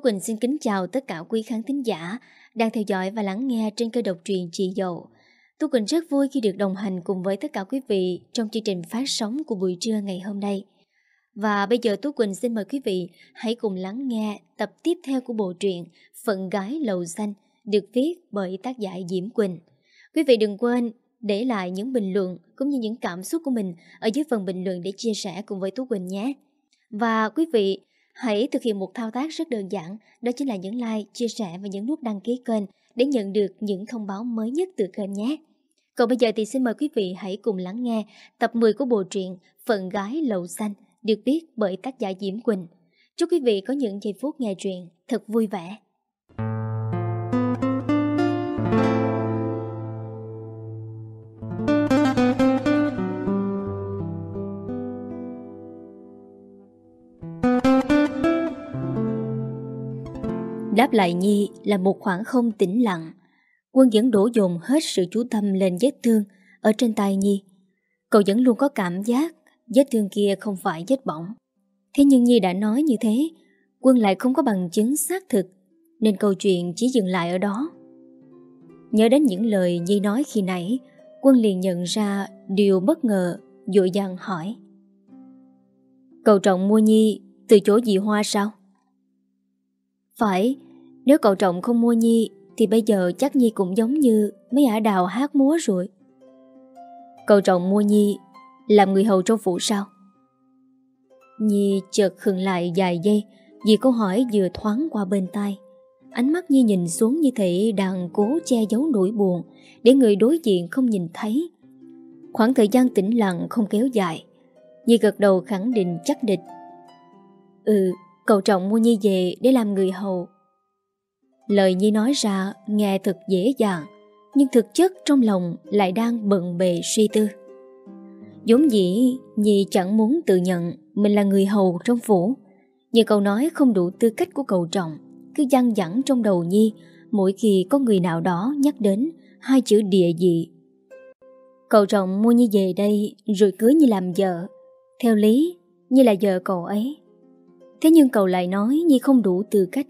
Quỳnh xin kính chào tất cả quý khán thính giả đang theo dõi và lắng nghe trên kênh độc truyện Chị Dậu. Tú Quỳnh rất vui khi được đồng hành cùng với tất cả quý vị trong chương trình phát sóng của buổi trưa ngày hôm nay. Và bây giờ Tú Quỳnh xin mời quý vị hãy cùng lắng nghe tập tiếp theo của bộ truyện Phận Gái Lầu Xanh, được viết bởi tác giả Diễm Quỳnh. Quý vị đừng quên để lại những bình luận cũng như những cảm xúc của mình ở dưới phần bình luận để chia sẻ cùng với Tú Quỳnh nhé. Và quý vị hãy thực hiện một thao tác rất đơn giản, đó chính là nhấn like, chia sẻ và nhấn nút đăng ký kênh để nhận được những thông báo mới nhất từ kênh nhé. Còn bây giờ thì xin mời quý vị hãy cùng lắng nghe tập 10 của bộ truyện Phận Gái Lầu Xanh được viết bởi tác giả Diễm Quỳnh. Chúc quý vị có những giây phút nghe truyện thật vui vẻ. Đáp lại Nhi là một khoảng không tĩnh lặng. Quân vẫn đổ dồn hết sự chú tâm lên vết thương ở trên tay Nhi. Cậu vẫn luôn có cảm giác vết thương kia không phải vết bỏng. Thế nhưng Nhi đã nói như thế, Quân lại không có bằng chứng xác thực, nên câu chuyện chỉ dừng lại ở đó. Nhớ đến những lời Nhi nói khi nãy, Quân liền nhận ra điều bất ngờ, dội dàng hỏi. Cậu trọng mua Nhi từ chỗ dì Hoa sao? Phải, nếu cậu trọng không mua Nhi thì bây giờ chắc Nhi cũng giống như mấy ả đào hát múa rồi. Cậu trọng mua Nhi làm người hầu trong phủ sao? Nhi chợt khừng lại vài giây vì câu hỏi vừa thoáng qua bên tai. Ánh mắt Nhi nhìn xuống như thể đang cố che giấu nỗi buồn để người đối diện không nhìn thấy. Khoảng thời gian tĩnh lặng không kéo dài. Nhi gật đầu khẳng định chắc địch. Ừ, cậu trọng mua Nhi về để làm người hầu. Lời Nhi nói ra nghe thật dễ dàng, nhưng thực chất trong lòng lại đang bận bề suy tư. Giống dĩ Nhi chẳng muốn tự nhận mình là người hầu trong phủ, nhưng câu nói không đủ tư cách của cậu trọng, cứ dăng dẳng trong đầu Nhi mỗi khi có người nào đó nhắc đến hai chữ địa dị. Cậu trọng mua Nhi về đây rồi cưới Nhi làm vợ, theo lý Nhi là vợ cậu ấy. Thế nhưng cậu lại nói Nhi không đủ tư cách.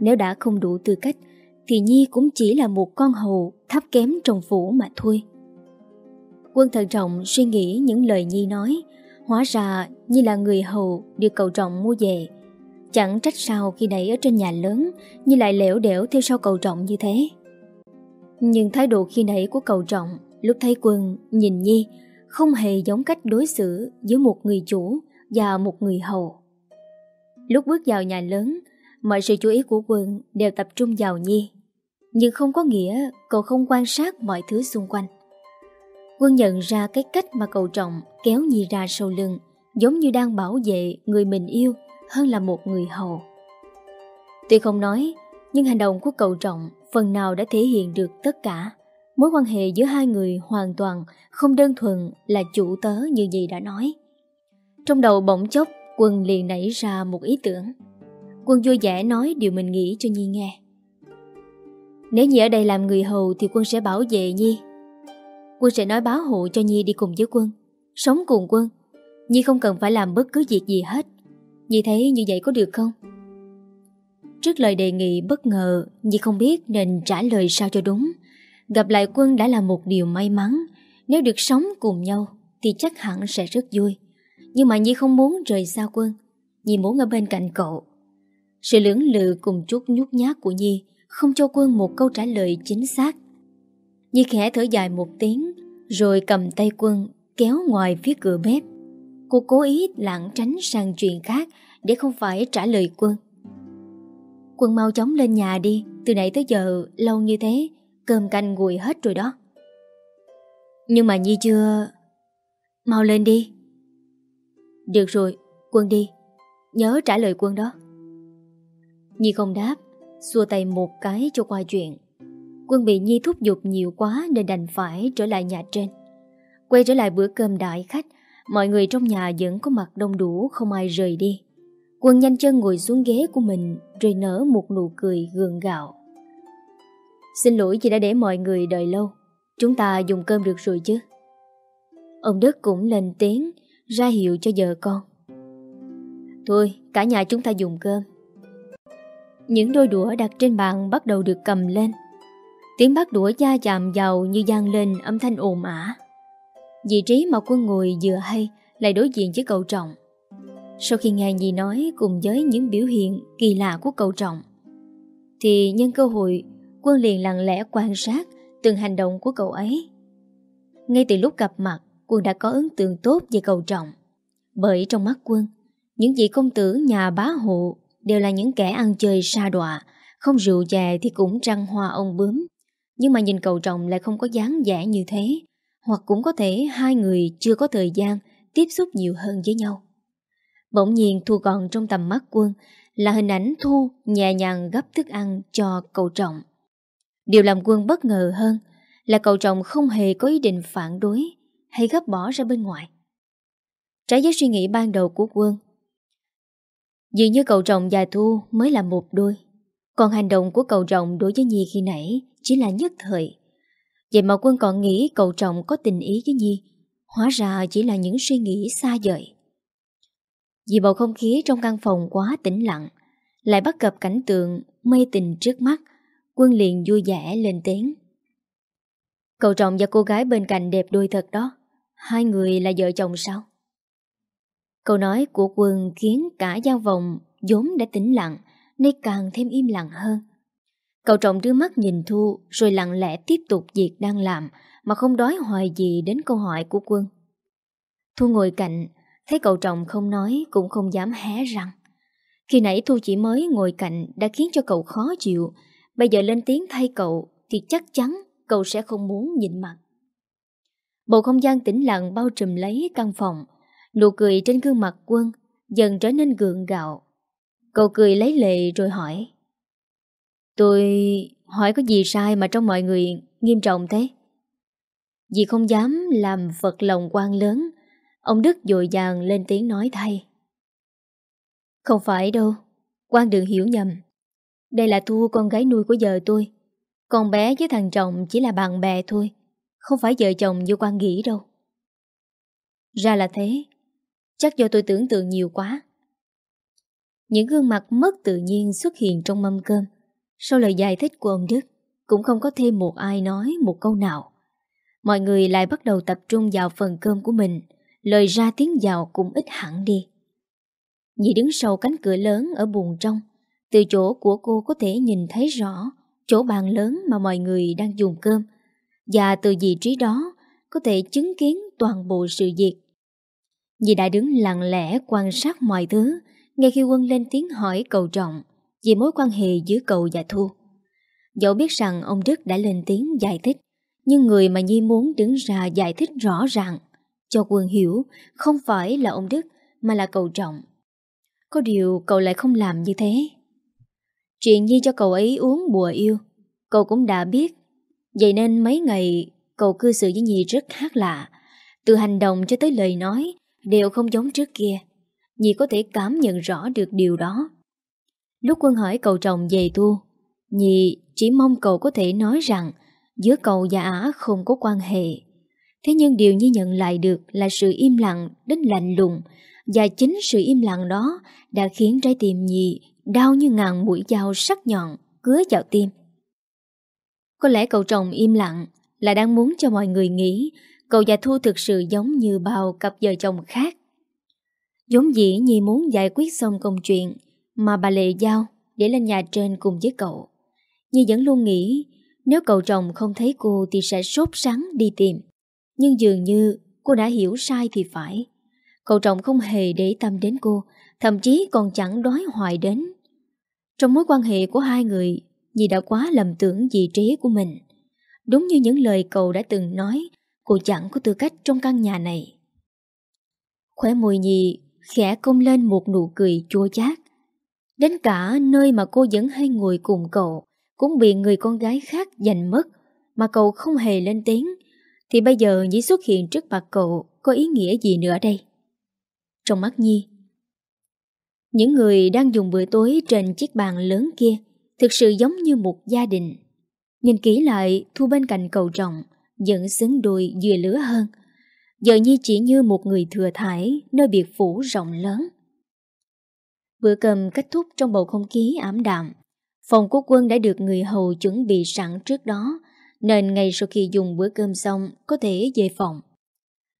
Nếu đã không đủ tư cách, thì Nhi cũng chỉ là một con hầu thấp kém trong phủ mà thôi. Quân thận trọng suy nghĩ những lời Nhi nói, Hóa ra Nhi là người hầu được cậu trọng mua về. Chẳng trách sao khi nãy ở trên nhà lớn, Nhi lại lẻo đẻo theo sau cậu trọng như thế. Nhưng thái độ khi nãy của cậu trọng Lúc thấy quân nhìn Nhi Không hề giống cách đối xử Giữa một người chủ và một người hầu. Lúc bước vào nhà lớn Mọi sự chú ý của quân đều tập trung vào Nhi Nhưng không có nghĩa cậu không quan sát mọi thứ xung quanh Quân nhận ra cái cách mà cậu trọng kéo Nhi ra sau lưng giống như đang bảo vệ người mình yêu hơn là một người hầu. Tuy không nói, nhưng hành động của cậu trọng phần nào đã thể hiện được tất cả. Mối quan hệ giữa hai người hoàn toàn không đơn thuần là chủ tớ như gì đã nói. Trong đầu bỗng chốc, Quân liền nảy ra một ý tưởng. Quân vui vẻ nói điều mình nghĩ cho Nhi nghe. Nếu Nhi ở đây làm người hầu thì Quân sẽ bảo vệ Nhi. Quân sẽ nói báo hộ cho Nhi đi cùng với quân. Sống cùng quân. Nhi không cần phải làm bất cứ việc gì hết. Nhi thấy như vậy có được không? Trước lời đề nghị, bất ngờ, Nhi không biết nên trả lời sao cho đúng. Gặp lại quân đã là một điều may mắn. Nếu được sống cùng nhau Thì chắc hẳn sẽ rất vui. Nhưng mà Nhi không muốn rời xa quân. Nhi muốn ở bên cạnh cậu. Sự lưỡng lự cùng chút nhút nhát của Nhi Không cho quân một câu trả lời chính xác. Nhi khẽ thở dài một tiếng, Rồi cầm tay quân Kéo ngoài phía cửa bếp. Cô cố ý lảng tránh sang chuyện khác Để không phải trả lời quân. Quân mau chóng lên nhà đi, Từ nãy tới giờ lâu như thế, Cơm canh nguội hết rồi đó. Nhưng mà Nhi chưa Mau lên đi. Được rồi, Quân đi. Nhớ trả lời quân đó. Nhi không đáp Xua tay một cái cho qua chuyện Quân bị Nhi thúc giục nhiều quá nên đành phải trở lại nhà trên. Quay trở lại bữa cơm đại khách, mọi người trong nhà vẫn có mặt đông đủ không ai rời đi. Quân nhanh chân ngồi xuống ghế của mình rồi nở một nụ cười gượng gạo. Xin lỗi vì đã để mọi người đợi lâu. Chúng ta dùng cơm được rồi chứ? Ông Đức cũng lên tiếng ra hiệu cho vợ con. Thôi, cả nhà chúng ta dùng cơm. Những đôi đũa đặt trên bàn bắt đầu được cầm lên. Tiếng bắt đũa da chạm vào như gian lên âm thanh ồn ả. Vị trí mà quân ngồi vừa hay Lại đối diện với cậu trọng. Sau khi nghe gì nói cùng với những biểu hiện kỳ lạ của cậu trọng, Thì nhân cơ hội, Quân liền lặng lẽ quan sát từng hành động của cậu ấy. Ngay từ lúc gặp mặt, Quân đã có ấn tượng tốt về cậu trọng, Bởi trong mắt quân, Những vị công tử nhà bá hộ Đều là những kẻ ăn chơi sa đọa, Không rượu chè thì cũng trăng hoa ông bướm. Nhưng mà nhìn cậu trọng lại không có dáng vẻ như thế, Hoặc cũng có thể hai người chưa có thời gian Tiếp xúc nhiều hơn với nhau. Bỗng nhiên Thu còn trong tầm mắt quân Là hình ảnh Thu nhẹ nhàng gấp thức ăn cho cậu trọng Điều làm quân bất ngờ hơn Là cậu trọng không hề có ý định phản đối Hay gấp bỏ ra bên ngoài. Trái với suy nghĩ ban đầu của quân Dường như cậu rồng và Thu mới là một đôi. Còn hành động của cậu rồng đối với Nhi khi nãy Chỉ là nhất thời. Vậy mà quân còn nghĩ cậu rồng có tình ý với Nhi, Hóa ra chỉ là những suy nghĩ xa vời. Vì bầu không khí trong căn phòng quá tĩnh lặng, Lại bắt gặp cảnh tượng mê tình trước mắt, Quân liền vui vẻ lên tiếng. Cậu trọng và cô gái bên cạnh đẹp đôi thật đó, Hai người là vợ chồng sao? Câu nói của quân khiến cả gian vòng vốn đã tĩnh lặng, Nay càng thêm im lặng hơn. Cậu trọng đưa mắt nhìn Thu, Rồi lặng lẽ tiếp tục việc đang làm, Mà không đói hoài gì đến câu hỏi của quân. Thu ngồi cạnh, Thấy cậu trọng không nói Cũng không dám hé răng. Khi nãy Thu chỉ mới ngồi cạnh Đã khiến cho cậu khó chịu, Bây giờ lên tiếng thay cậu Thì chắc chắn cậu sẽ không muốn nhìn mặt. Bầu không gian tĩnh lặng bao trùm lấy căn phòng Nụ cười trên gương mặt quân Dần trở nên gượng gạo. Cậu cười lấy lệ rồi hỏi. Tôi hỏi có gì sai mà trong mọi người nghiêm trọng thế? Vì không dám làm vật lòng quan lớn, Ông Đức dội dàng lên tiếng nói thay. Không phải đâu, quan đừng hiểu nhầm. Đây là Thu con gái nuôi của vợ tôi. Con bé với thằng chồng chỉ là bạn bè thôi, Không phải vợ chồng như quan nghĩ đâu. Ra là thế. Chắc do tôi tưởng tượng nhiều quá. Những gương mặt mất tự nhiên xuất hiện trong mâm cơm. Sau lời giải thích của ông Đức, Cũng không có thêm một ai nói một câu nào. Mọi người lại bắt đầu tập trung vào phần cơm của mình, Lời ra tiếng vào cũng ít hẳn đi. Nhị đứng sau cánh cửa lớn ở buồng trong, Từ chỗ của cô có thể nhìn thấy rõ Chỗ bàn lớn mà mọi người đang dùng cơm, Và từ vị trí đó Có thể chứng kiến toàn bộ sự việc. Dì đã đứng lặng lẽ quan sát mọi thứ, Ngay khi quân lên tiếng hỏi cầu trọng Về mối quan hệ giữa cậu và Thu. Dẫu biết rằng ông Đức đã lên tiếng giải thích, Nhưng người mà Nhi muốn đứng ra giải thích rõ ràng, Cho quân hiểu, Không phải là ông Đức, Mà là cậu trọng. Có điều cậu lại không làm như thế. Chuyện Nhi cho cậu ấy uống bùa yêu, Cậu cũng đã biết. Vậy nên mấy ngày Cậu cư xử với Nhi rất khác lạ, Từ hành động cho tới lời nói đều không giống trước kia. Nhi có thể cảm nhận rõ được điều đó. Lúc quân hỏi cậu chồng về Thu, Nhi chỉ mong cậu có thể nói rằng giữa cậu và Á không có quan hệ. Thế nhưng điều Nhi nhận lại được là sự im lặng đến lạnh lùng và chính sự im lặng đó đã khiến trái tim Nhi đau như ngàn mũi dao sắc nhọn cứa vào tim. Có lẽ cậu chồng im lặng là đang muốn cho mọi người nghĩ Cậu và Thu thực sự giống như bao cặp vợ chồng khác. Giống dĩ Nhi muốn giải quyết xong công chuyện mà bà Lệ giao để lên nhà trên cùng với cậu. Nhi vẫn luôn nghĩ nếu cậu chồng không thấy cô thì sẽ sốt sắng đi tìm. Nhưng dường như cô đã hiểu sai thì phải. Cậu chồng không hề để tâm đến cô, thậm chí còn chẳng đói hoài đến. Trong mối quan hệ của hai người, Nhi đã quá lầm tưởng vị trí của mình. Đúng như những lời cậu đã từng nói Cô chẳng có tư cách trong căn nhà này. Khóe môi nhì khẽ công lên một nụ cười chua chát. Đến cả nơi mà cô vẫn hay ngồi cùng cậu Cũng bị người con gái khác giành mất Mà cậu không hề lên tiếng. Thì bây giờ Nhi xuất hiện trước mặt cậu Có ý nghĩa gì nữa đây? Trong mắt Nhi, Những người đang dùng bữa tối Trên chiếc bàn lớn kia Thực sự giống như một gia đình. Nhìn kỹ lại, Thu bên cạnh cầu trọng vẫn xứng đôi dừa lứa hơn. Giờ Nhi chỉ như một người thừa thải nơi biệt phủ rộng lớn. Bữa cơm kết thúc trong bầu không khí ảm đạm. Phòng của quân đã được người hầu chuẩn bị sẵn trước đó, nên ngay sau khi dùng bữa cơm xong có thể về phòng.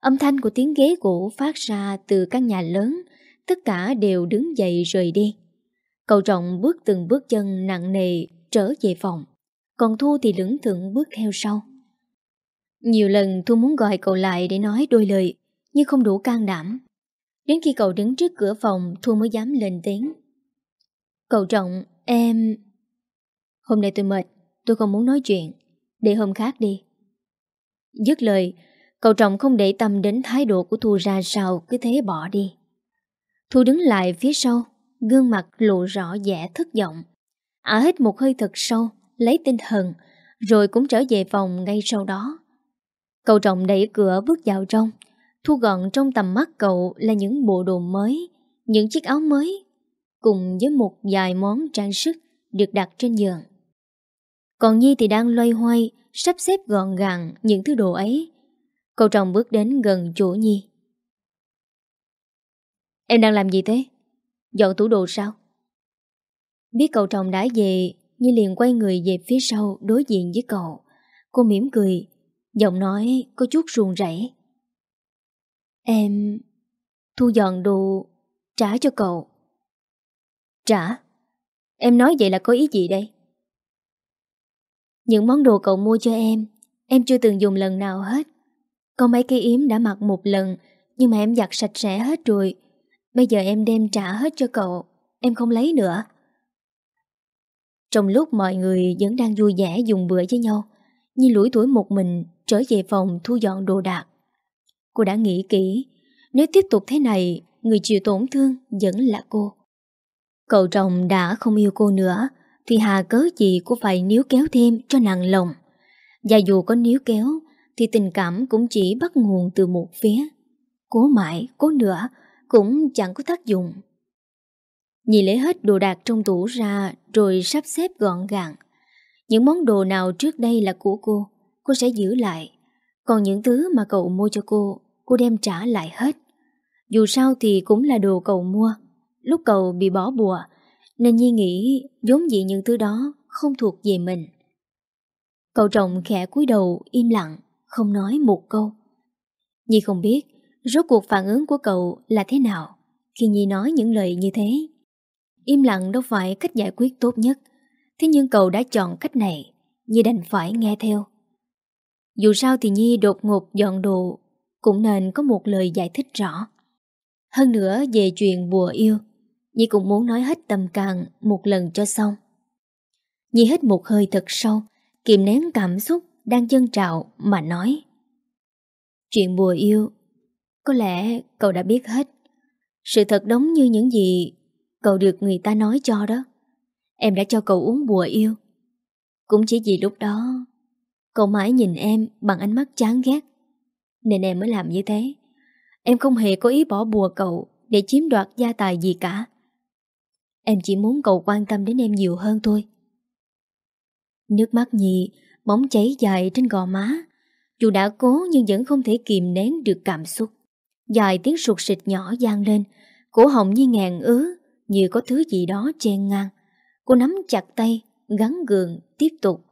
Âm thanh của tiếng ghế gỗ phát ra từ căn nhà lớn, tất cả đều đứng dậy rời đi. Cậu trọng bước từng bước chân nặng nề trở về phòng, còn Thu thì lưỡng thượng bước theo sau. Nhiều lần Thu muốn gọi cậu lại để nói đôi lời, nhưng không đủ can đảm. Đến khi cậu đứng trước cửa phòng, Thu mới dám lên tiếng. Cậu trọng, em... Hôm nay tôi mệt, tôi không muốn nói chuyện. Để hôm khác đi. Dứt lời, cậu trọng không để tâm đến thái độ của Thu ra sao cứ thế bỏ đi. Thu đứng lại phía sau, gương mặt lộ rõ vẻ thất vọng. Ả hít một hơi thật sâu, lấy tinh thần, rồi cũng trở về phòng ngay sau đó. Cậu trọng đẩy cửa bước vào trong, thu gọn trong tầm mắt cậu là những bộ đồ mới, những chiếc áo mới, cùng với một vài món trang sức được đặt trên giường. Còn Nhi thì đang loay hoay, sắp xếp gọn gàng những thứ đồ ấy. Cậu chồng bước đến gần chỗ Nhi. Em đang làm gì thế? Dọn tủ đồ sao? Biết cậu chồng đã về, Nhi liền quay người về phía sau đối diện với cậu. Cô mỉm cười, giọng nói có chút ruồn rẩy. Em... Thu dọn đồ trả cho cậu. Trả? Em nói vậy là có ý gì đây? Những món đồ cậu mua cho em Em chưa từng dùng lần nào hết Có mấy cái yếm đã mặc một lần, Nhưng mà em giặt sạch sẽ hết rồi Bây giờ em đem trả hết cho cậu, Em không lấy nữa Trong lúc mọi người vẫn đang vui vẻ dùng bữa với nhau Nhi lủi tuổi một mình Trở về phòng thu dọn đồ đạc Cô đã nghĩ kỹ Nếu tiếp tục thế này Người chịu tổn thương vẫn là cô Cậu chồng đã không yêu cô nữa thì hà cớ gì cô phải níu kéo thêm cho nặng lòng. Và dù có níu kéo thì tình cảm cũng chỉ bắt nguồn từ một phía. Cố mãi, cố nữa cũng chẳng có tác dụng. Nhìn lấy hết đồ đạc trong tủ ra rồi sắp xếp gọn gàng. Những món đồ nào trước đây là của cô, cô sẽ giữ lại. Còn những thứ mà cậu mua cho cô, cô đem trả lại hết. Dù sao thì cũng là đồ cậu mua. Lúc cậu bị bỏ bùa nên Nhi nghĩ giống dị những thứ đó không thuộc về mình. Cậu trọng khẽ cúi đầu im lặng, không nói một câu. Nhi không biết rốt cuộc phản ứng của cậu là thế nào khi Nhi nói những lời như thế. Im lặng đâu phải cách giải quyết tốt nhất, thế nhưng cậu đã chọn cách này, Nhi đành phải nghe theo. Dù sao thì Nhi đột ngột dọn đồ, cũng nên có một lời giải thích rõ. Hơn nữa về chuyện bùa yêu, Nhi cũng muốn nói hết tâm càng một lần cho xong. Nhi hít một hơi thật sâu, kìm nén cảm xúc đang dâng trào mà nói. Chuyện bùa yêu, có lẽ cậu đã biết hết. Sự thật đúng như những gì cậu được người ta nói cho đó. Em đã cho cậu uống bùa yêu. Cũng chỉ vì lúc đó, cậu mãi nhìn em bằng ánh mắt chán ghét. Nên em mới làm như thế. Em không hề có ý bỏ bùa cậu để chiếm đoạt gia tài gì cả. Em chỉ muốn cậu quan tâm đến em nhiều hơn thôi Nước mắt nhị Bóng cháy dài trên gò má Dù đã cố nhưng vẫn không thể kìm nén được cảm xúc Dài tiếng sụt sịt nhỏ gian lên Cổ họng như ngàn ứ Như có thứ gì đó chen ngang Cô nắm chặt tay, Gắn gượng, tiếp tục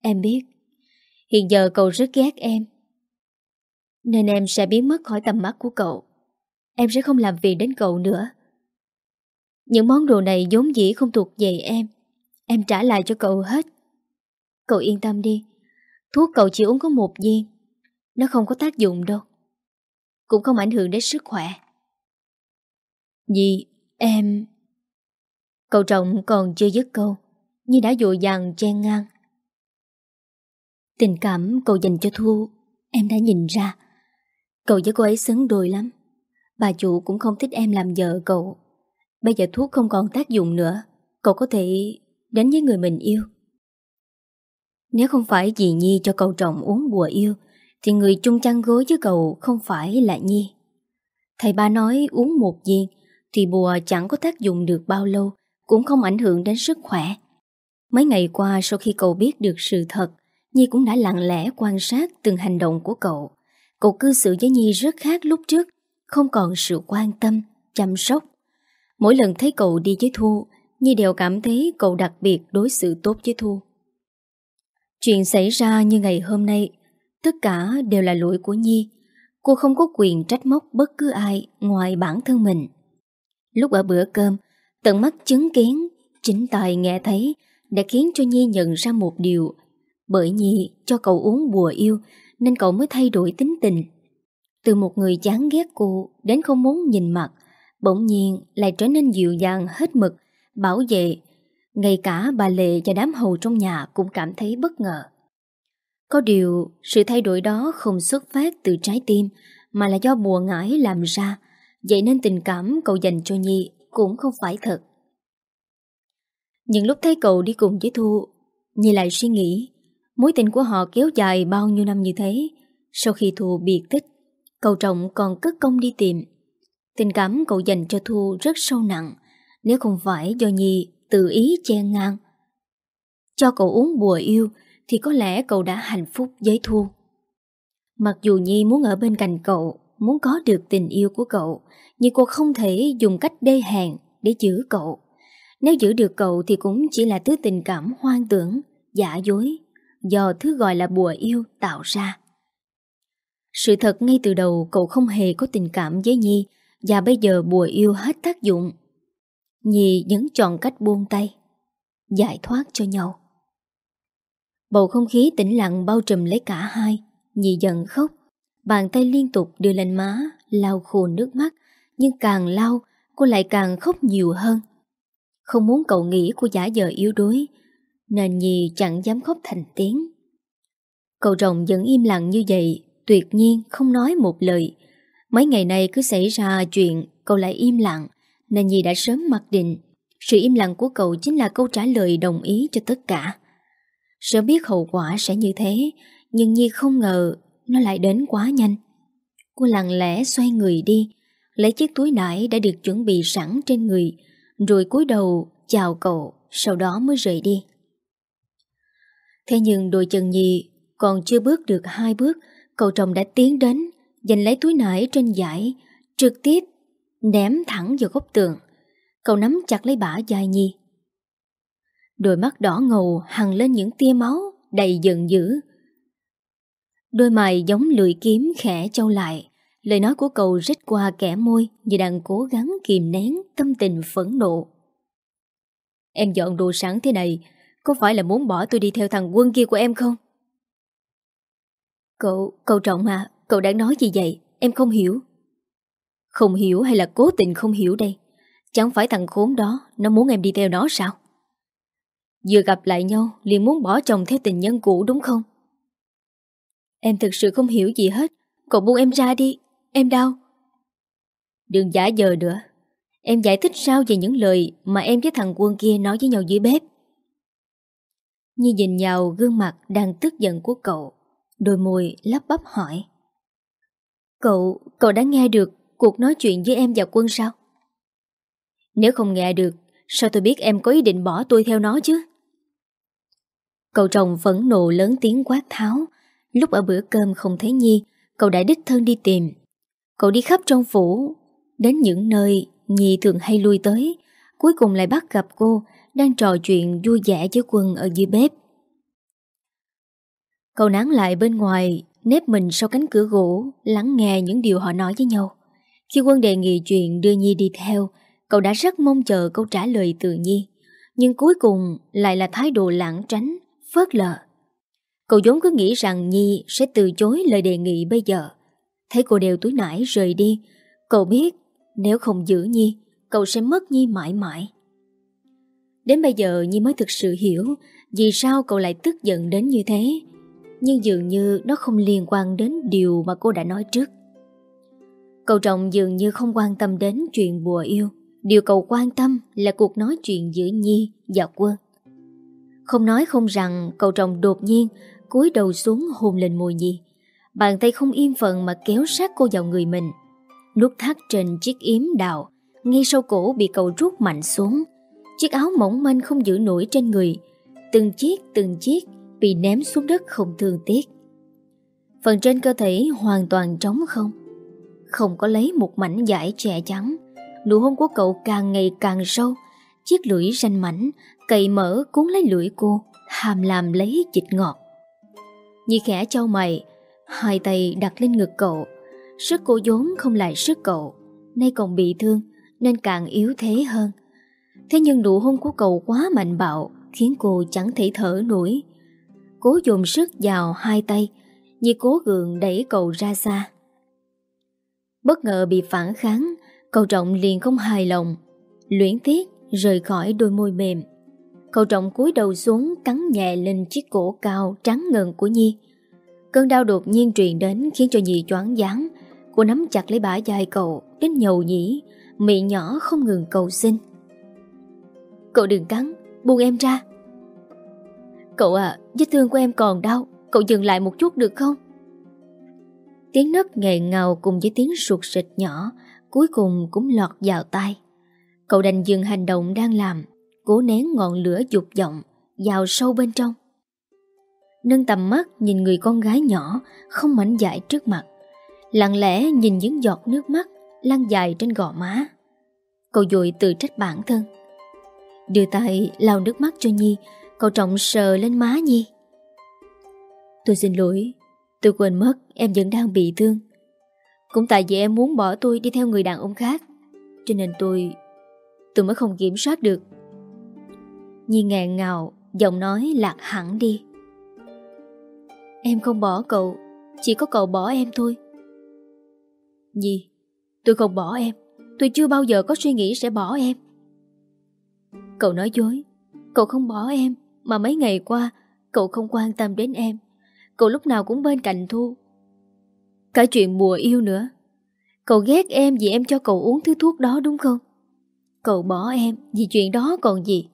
Em biết. Hiện giờ cậu rất ghét em. Nên em sẽ biến mất khỏi tầm mắt của cậu. Em sẽ không làm việc đến cậu nữa. Những món đồ này vốn dĩ không thuộc về em. Em trả lại cho cậu hết. Cậu yên tâm đi. Thuốc cậu chỉ uống có một viên. Nó không có tác dụng đâu. Cũng không ảnh hưởng đến sức khỏe. Dì, em... Cậu trọng còn chưa dứt câu. Như đã dội dàng chen ngang. Tình cảm cậu dành cho Thu, Em đã nhìn ra. Cậu với cô ấy xứng đôi lắm. Bà chủ cũng không thích em làm vợ cậu. Bây giờ thuốc không còn tác dụng nữa. Cậu có thể đến với người mình yêu. Nếu không phải dì Nhi cho cậu trọng uống bùa yêu, Thì người chung chăn gối với cậu không phải là Nhi. Thầy ba nói uống một viên Thì bùa chẳng có tác dụng được bao lâu, Cũng không ảnh hưởng đến sức khỏe. Mấy ngày qua sau khi cậu biết được sự thật Nhi cũng đã lặng lẽ quan sát từng hành động của cậu Cậu cư xử với Nhi rất khác lúc trước Không còn sự quan tâm, chăm sóc Mỗi lần thấy cậu đi với Thu Nhi đều cảm thấy cậu đặc biệt đối xử tốt với Thu. Chuyện xảy ra như ngày hôm nay, tất cả đều là lỗi của Nhi. Cô không có quyền trách móc bất cứ ai ngoài bản thân mình. Lúc ở bữa cơm, tận mắt chứng kiến, chính tài nghe thấy đã khiến cho Nhi nhận ra một điều. Bởi Nhi cho cậu uống bùa yêu nên cậu mới thay đổi tính tình. Từ một người chán ghét cô đến không muốn nhìn mặt, bỗng nhiên lại trở nên dịu dàng hết mực, bảo vệ. Ngay cả bà Lệ và đám hầu trong nhà cũng cảm thấy bất ngờ. Có điều, sự thay đổi đó không xuất phát từ trái tim, mà là do bùa ngải làm ra, vậy nên tình cảm cậu dành cho Nhi cũng không phải thật. Những lúc thấy cậu đi cùng với Thu, Nhi lại suy nghĩ, mối tình của họ kéo dài bao nhiêu năm như thế, sau khi Thu biệt tích, cậu trọng còn cất công đi tìm. Tình cảm cậu dành cho Thu rất sâu nặng, nếu không phải do Nhi tự ý che ngang. Cho cậu uống bùa yêu thì có lẽ cậu đã hạnh phúc với Thu. Mặc dù Nhi muốn ở bên cạnh cậu, muốn có được tình yêu của cậu, nhưng cô không thể dùng cách đê hèn để giữ cậu. Nếu giữ được cậu thì cũng chỉ là thứ tình cảm hoang tưởng, giả dối, do thứ gọi là bùa yêu tạo ra. Sự thật ngay từ đầu cậu không hề có tình cảm với Nhi và bây giờ bùa yêu hết tác dụng. Nhi vẫn chọn cách buông tay, giải thoát cho nhau. Bầu không khí tĩnh lặng bao trùm lấy cả hai, Nhi giận khóc, bàn tay liên tục đưa lên má, lau khô nước mắt, nhưng càng lau, cô lại càng khóc nhiều hơn. Không muốn cậu nghĩ cô giả vờ yếu đuối, nên Nhi chẳng dám khóc thành tiếng. Cậu rồng vẫn im lặng như vậy, tuyệt nhiên không nói một lời. Mấy ngày nay cứ xảy ra chuyện, cậu lại im lặng, nên Nhi đã sớm mặc định. Sự im lặng của cậu chính là câu trả lời đồng ý cho tất cả. Sớm biết hậu quả sẽ như thế, nhưng Nhi không ngờ nó lại đến quá nhanh. Cô lặng lẽ xoay người đi, lấy chiếc túi nải đã được chuẩn bị sẵn trên người, rồi cúi đầu chào cậu, sau đó mới rời đi. Thế nhưng đôi chân Nhi còn chưa bước được hai bước, cậu chồng đã tiến đến, giành lấy túi nải trên giải, trực tiếp ném thẳng vào góc tường. Cậu nắm chặt lấy bả dài Nhi. Đôi mắt đỏ ngầu hằng lên những tia máu đầy giận dữ. Đôi mày giống lưỡi kiếm khẽ trâu lại. Lời nói của cậu rít qua kẻ môi như đang cố gắng kìm nén tâm tình phẫn nộ. Em dọn đồ sáng thế này, có phải là muốn bỏ tôi đi theo thằng quân kia của em không? Cậu, cậu trọng à, cậu đang nói gì vậy? Em không hiểu. Không hiểu hay là cố tình không hiểu đây? Chẳng phải thằng khốn đó, nó muốn em đi theo nó sao? Vừa gặp lại nhau liền muốn bỏ chồng theo tình nhân cũ đúng không? Em thực sự không hiểu gì hết Cậu buông em ra đi Em đau Đừng giả giờ nữa Em giải thích sao về những lời Mà em với thằng quân kia nói với nhau dưới bếp Nhi nhìn vào gương mặt Đang tức giận của cậu Đôi môi lắp bắp hỏi. Cậu, cậu đã nghe được Cuộc nói chuyện với em và quân sao? Nếu không nghe được Sao tôi biết em có ý định bỏ tôi theo nó chứ? Cậu chồng phẫn nộ lớn tiếng quát tháo. Lúc ở bữa cơm không thấy Nhi Cậu đã đích thân đi tìm. Cậu đi khắp trong phủ Đến những nơi Nhi thường hay lui tới Cuối cùng lại bắt gặp cô đang trò chuyện vui vẻ với quân ở dưới bếp Cậu nán lại bên ngoài Nếp mình sau cánh cửa gỗ Lắng nghe những điều họ nói với nhau Khi quân đề nghị chuyện đưa Nhi đi theo Cậu đã rất mong chờ câu trả lời từ Nhi Nhưng cuối cùng lại là thái độ lãng tránh Phớt lờ Cậu vốn cứ nghĩ rằng Nhi sẽ từ chối lời đề nghị bây giờ. Thấy cô đều túi nải rời đi, cậu biết nếu không giữ Nhi, cậu sẽ mất Nhi mãi mãi. Đến bây giờ Nhi mới thực sự hiểu vì sao cậu lại tức giận đến như thế. Nhưng dường như nó không liên quan đến điều mà cô đã nói trước. Cậu chồng dường như không quan tâm đến chuyện bùa yêu. Điều cậu quan tâm là cuộc nói chuyện giữa Nhi và Quân. Không nói không rằng cậu chồng đột nhiên cúi đầu xuống hôn lên môi Nhi. Bàn tay không yên phận mà kéo sát cô vào người mình. Nút thắt trên chiếc yếm đào, ngay sau cổ bị cậu rút mạnh xuống. Chiếc áo mỏng manh không giữ nổi trên người. Từng chiếc từng chiếc bị ném xuống đất không thương tiếc. Phần trên cơ thể hoàn toàn trống không. Không có lấy một mảnh giải trẻ trắng. Nụ hôn của cậu càng ngày càng sâu, Chiếc lưỡi ranh mảnh Cậy mở cuốn lấy lưỡi cô Hàm làm lấy dịch ngọt Nhi khẽ trao mày Hai tay đặt lên ngực cậu Sức cô vốn không lại sức cậu Nay còn bị thương Nên càng yếu thế hơn Thế nhưng nụ hôn của cậu quá mạnh bạo, Khiến cô chẳng thể thở nổi. Cố dùng sức vào hai tay, Như cố gượng đẩy cậu ra xa. Bất ngờ bị phản kháng, Cậu trọng liền không hài lòng. Luyến tiếc, rời khỏi đôi môi mềm. Cậu trọng cúi đầu xuống, Cắn nhẹ lên chiếc cổ cao Trắng ngần của Nhi. Cơn đau đột nhiên truyền đến, Khiến cho Nhi choáng váng. Cô nắm chặt lấy bả dài cậu, Đến nhầu nhĩ, Miệng nhỏ không ngừng cầu xin. Cậu đừng cắn, Buông em ra. Cậu à Vết thương của em còn đau, Cậu dừng lại một chút được không? Tiếng nấc nghẹn ngào cùng với tiếng sụt sịch nhỏ, Cuối cùng cũng lọt vào tai. Cậu đành dừng hành động đang làm, Cố nén ngọn lửa dục vọng, Vào sâu bên trong. Nâng tầm mắt nhìn người con gái nhỏ, Không mảnh dại trước mặt. Lặng lẽ nhìn những giọt nước mắt Lăn dài trên gò má. Cậu dội tự trách bản thân. Đưa tay lau nước mắt cho Nhi. Cậu trọng sờ lên má Nhi. Tôi xin lỗi. Tôi quên mất em vẫn đang bị thương. Cũng tại vì em muốn bỏ tôi đi theo người đàn ông khác, Cho nên tôi Tôi mới không kiểm soát được. Nhi ngẹn ngào, Giọng nói lạc hẳn đi. Em không bỏ cậu, Chỉ có cậu bỏ em thôi. Nhi, Tôi không bỏ em. Tôi chưa bao giờ có suy nghĩ sẽ bỏ em. Cậu nói dối. Cậu không bỏ em, Mà mấy ngày qua, Cậu không quan tâm đến em. Cậu lúc nào cũng bên cạnh Thu. Cả chuyện mùa yêu nữa. Cậu ghét em vì em cho cậu uống thứ thuốc đó đúng không? Cậu bỏ em vì chuyện đó còn gì?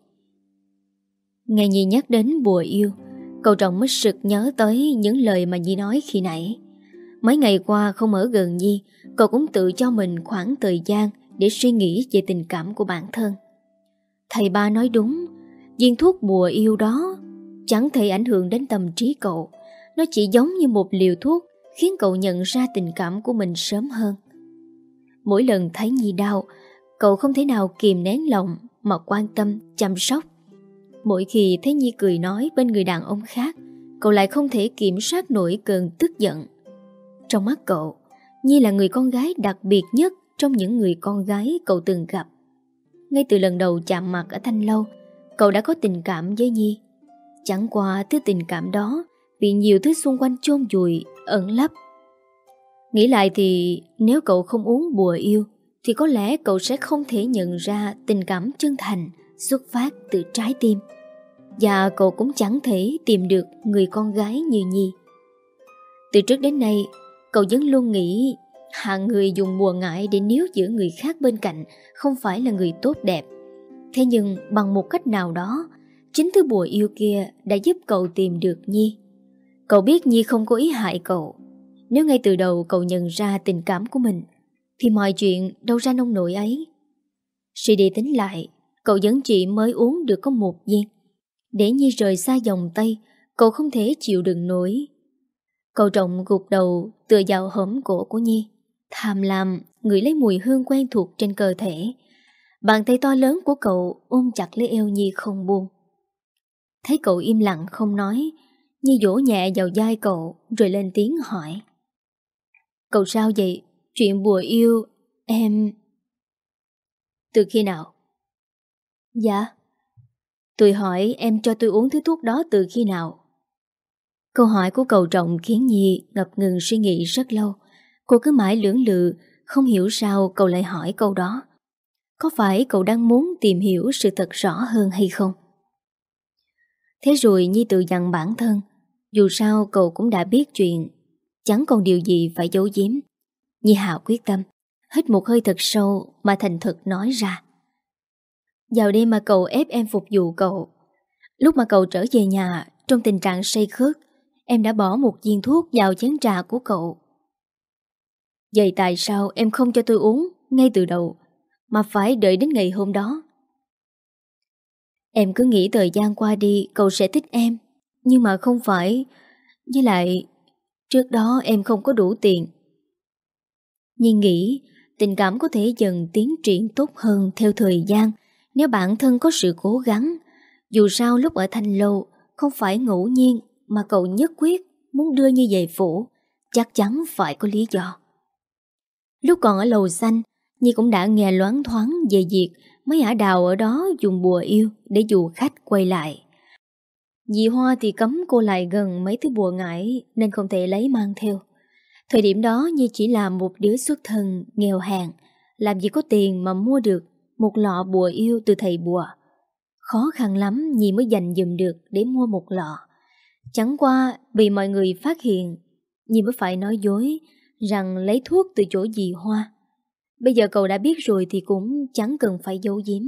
Ngày Nhi nhắc đến bùa yêu, Cậu trọng mít sực nhớ tới những lời mà Nhi nói khi nãy. Mấy ngày qua không ở gần Nhi, Cậu cũng tự cho mình khoảng thời gian Để suy nghĩ về tình cảm của bản thân. Thầy ba nói đúng Viên thuốc bùa yêu đó Chẳng thể ảnh hưởng đến tâm trí cậu. Nó chỉ giống như một liều thuốc Khiến cậu nhận ra tình cảm của mình sớm hơn. Mỗi lần thấy Nhi đau Cậu không thể nào kìm nén lòng Mà quan tâm, chăm sóc. Mỗi khi thấy Nhi cười nói bên người đàn ông khác Cậu lại không thể kiểm soát nổi cơn tức giận. Trong mắt cậu Nhi là người con gái đặc biệt nhất Trong những người con gái cậu từng gặp. Ngay từ lần đầu chạm mặt ở Thanh Lâu, Cậu đã có tình cảm với Nhi. Chẳng qua thứ tình cảm đó Bị nhiều thứ xung quanh chôn vùi, Ẩn lấp. Nghĩ lại thì nếu cậu không uống bùa yêu, Thì có lẽ cậu sẽ không thể nhận ra Tình cảm chân thành Xuất phát từ trái tim. Và cậu cũng chẳng thể tìm được Người con gái như Nhi. Từ trước đến nay, Cậu vẫn luôn nghĩ Hạng người dùng bùa ngải để níu giữ người khác bên cạnh Không phải là người tốt đẹp. Thế nhưng bằng một cách nào đó, Chính thứ bùa yêu kia đã giúp cậu tìm được Nhi. Cậu biết Nhi không có ý hại cậu. Nếu ngay từ đầu cậu nhận ra tình cảm của mình, Thì mọi chuyện đâu ra nông nổi ấy. Suy đi tính lại, Cậu vẫn chỉ mới uống được có một viên. Để Nhi rời xa dòng tay, Cậu không thể chịu đựng nổi. Cậu trọng gục đầu tựa vào hõm cổ của Nhi. Tham lam Ngửi lấy mùi hương quen thuộc trên cơ thể Bàn tay to lớn của cậu ôm chặt lấy eo Nhi không buông Thấy cậu im lặng không nói Nhi vỗ nhẹ vào vai cậu Rồi lên tiếng hỏi Cậu sao vậy? Chuyện bùa yêu Em... Từ khi nào? Dạ Tôi hỏi em cho tôi uống thứ thuốc đó từ khi nào? Câu hỏi của cậu trọng khiến Nhi ngập ngừng suy nghĩ rất lâu. Cô cứ mãi lưỡng lự, không hiểu sao cậu lại hỏi câu đó. Có phải cậu đang muốn tìm hiểu sự thật rõ hơn hay không? Thế rồi Nhi tự dặn bản thân, dù sao cậu cũng đã biết chuyện, chẳng còn điều gì phải giấu giếm. Nhi Hạo quyết tâm, hít một hơi thật sâu mà thành thực nói ra. Vào đêm mà cậu ép em phục vụ cậu, lúc mà cậu trở về nhà trong tình trạng say khớt, em đã bỏ một viên thuốc vào chén trà của cậu. Vậy tại sao em không cho tôi uống ngay từ đầu, mà phải đợi đến ngày hôm đó? Em cứ nghĩ thời gian qua đi cậu sẽ thích em, nhưng mà không phải. Với lại, trước đó em không có đủ tiền. Nhưng nghĩ tình cảm có thể dần tiến triển tốt hơn theo thời gian Nếu bản thân có sự cố gắng Dù sao lúc ở Thanh Lâu Không phải ngẫu nhiên Mà cậu nhất quyết muốn đưa như về phủ Chắc chắn phải có lý do Lúc còn ở lầu xanh Nhi cũng đã nghe loáng thoáng về việc mấy ả đào ở đó dùng bùa yêu để dụ khách quay lại. Dì Hoa thì cấm cô lại gần mấy thứ bùa ngải nên không thể lấy mang theo. Thời điểm đó Nhi chỉ là một đứa xuất thân nghèo hèn, làm gì có tiền mà mua được một lọ bùa yêu từ thầy bùa. Khó khăn lắm Nhi mới dành dùm được để mua một lọ. Chẳng qua bị mọi người phát hiện, Nhi mới phải nói dối rằng lấy thuốc từ chỗ dì Hoa. Bây giờ cậu đã biết rồi thì cũng chẳng cần phải giấu giếm.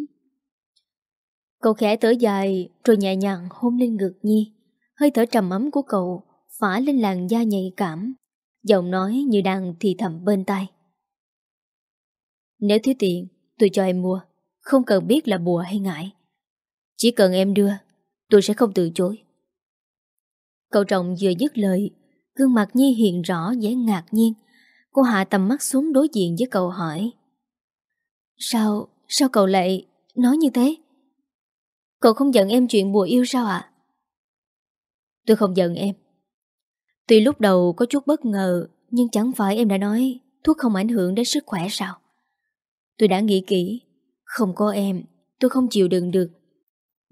Cậu khẽ thở dài rồi nhẹ nhàng hôn lên ngực Nhi. Hơi thở trầm ấm của cậu phả lên làn da nhạy cảm. Giọng nói như đang thì thầm bên tai. Nếu thiếu tiền, tôi cho em mua. Không cần biết là bùa hay ngại. Chỉ cần em đưa, tôi sẽ không từ chối. Cậu trọng vừa dứt lời, gương mặt Nhi hiện rõ vẻ ngạc nhiên. Cô hạ tầm mắt xuống đối diện với cậu hỏi. Sao, sao cậu lại nói như thế? Cậu không giận em chuyện bùa yêu sao ạ? Tôi không giận em. Tuy lúc đầu có chút bất ngờ, nhưng chẳng phải em đã nói thuốc không ảnh hưởng đến sức khỏe sao? Tôi đã nghĩ kỹ, không có em, tôi không chịu đựng được.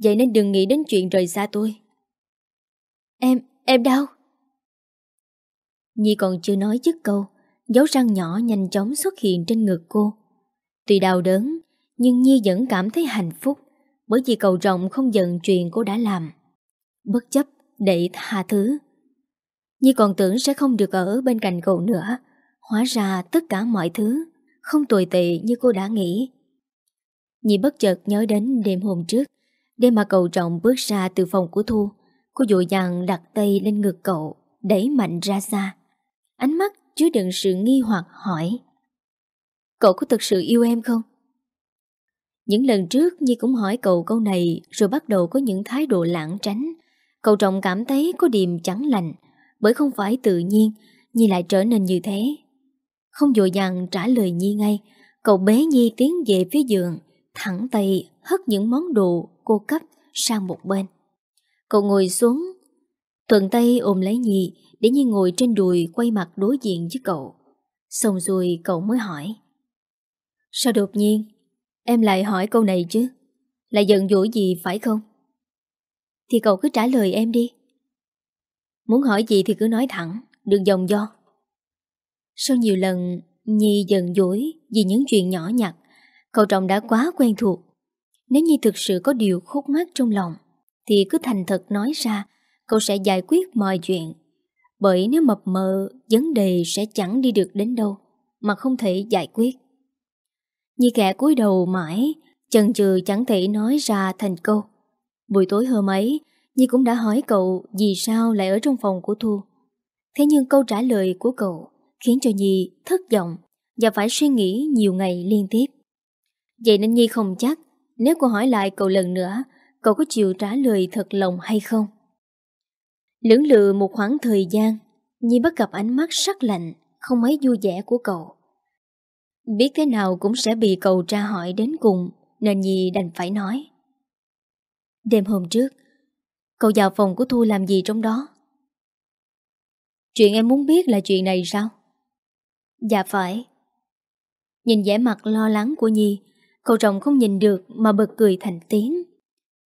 Vậy nên đừng nghĩ đến chuyện rời xa tôi. Em, em đau. Nhi còn chưa nói dứt câu, dấu răng nhỏ nhanh chóng xuất hiện trên ngực cô. Tuy đau đớn, nhưng Nhi vẫn cảm thấy hạnh phúc bởi vì cầu rộng không giận chuyện cô đã làm. Bất chấp để tha thứ. Nhi còn tưởng sẽ không được ở bên cạnh cậu nữa. Hóa ra tất cả mọi thứ không tồi tệ như cô đã nghĩ. Nhi bất chợt nhớ đến đêm hôm trước, đêm mà cậu trọng bước ra từ phòng của Thu. Cô dội dàng đặt tay lên ngực cậu, đẩy mạnh ra xa. Ánh mắt chứa đựng sự nghi hoặc hỏi. Cậu có thực sự yêu em không? Những lần trước Nhi cũng hỏi cậu câu này rồi bắt đầu có những thái độ lãng tránh. Cậu trọng cảm thấy có điềm chẳng lành bởi không phải tự nhiên Nhi lại trở nên như thế. Không dội dàng trả lời Nhi ngay, cậu bé Nhi tiến về phía giường, thẳng tay hất những món đồ cô cấp sang một bên. Cậu ngồi xuống, tuần tay ôm lấy Nhi để Nhi ngồi trên đùi quay mặt đối diện với cậu. Xong rồi cậu mới hỏi. Sao đột nhiên? Em lại hỏi câu này chứ? Là giận dỗi gì phải không? Thì cậu cứ trả lời em đi. Muốn hỏi gì thì cứ nói thẳng, Đừng dòng do. Sau nhiều lần Nhi giận dỗi Vì những chuyện nhỏ nhặt, Cậu trọng đã quá quen thuộc. Nếu Nhi thực sự có điều khúc mắc trong lòng, Thì cứ thành thật nói ra Cậu sẽ giải quyết mọi chuyện Bởi nếu mập mờ Vấn đề sẽ chẳng đi được đến đâu Mà không thể giải quyết như kẻ cúi đầu mãi, chần chừ chẳng thể nói ra thành câu. Buổi tối hôm ấy, Nhi cũng đã hỏi cậu vì sao lại ở trong phòng của Thu. Thế nhưng câu trả lời của cậu khiến cho Nhi thất vọng và phải suy nghĩ nhiều ngày liên tiếp. Vậy nên Nhi không chắc nếu cô hỏi lại cậu lần nữa, cậu có chịu trả lời thật lòng hay không. Lưỡng lự một khoảng thời gian, Nhi bắt gặp ánh mắt sắc lạnh, không mấy vui vẻ của cậu. Biết thế nào cũng sẽ bị cậu tra hỏi đến cùng Nên Nhi đành phải nói. Đêm hôm trước Cậu vào phòng của Thu làm gì trong đó? Chuyện em muốn biết là chuyện này sao? Dạ phải. Nhìn vẻ mặt lo lắng của Nhi Cậu chồng không nhìn được Mà bật cười thành tiếng.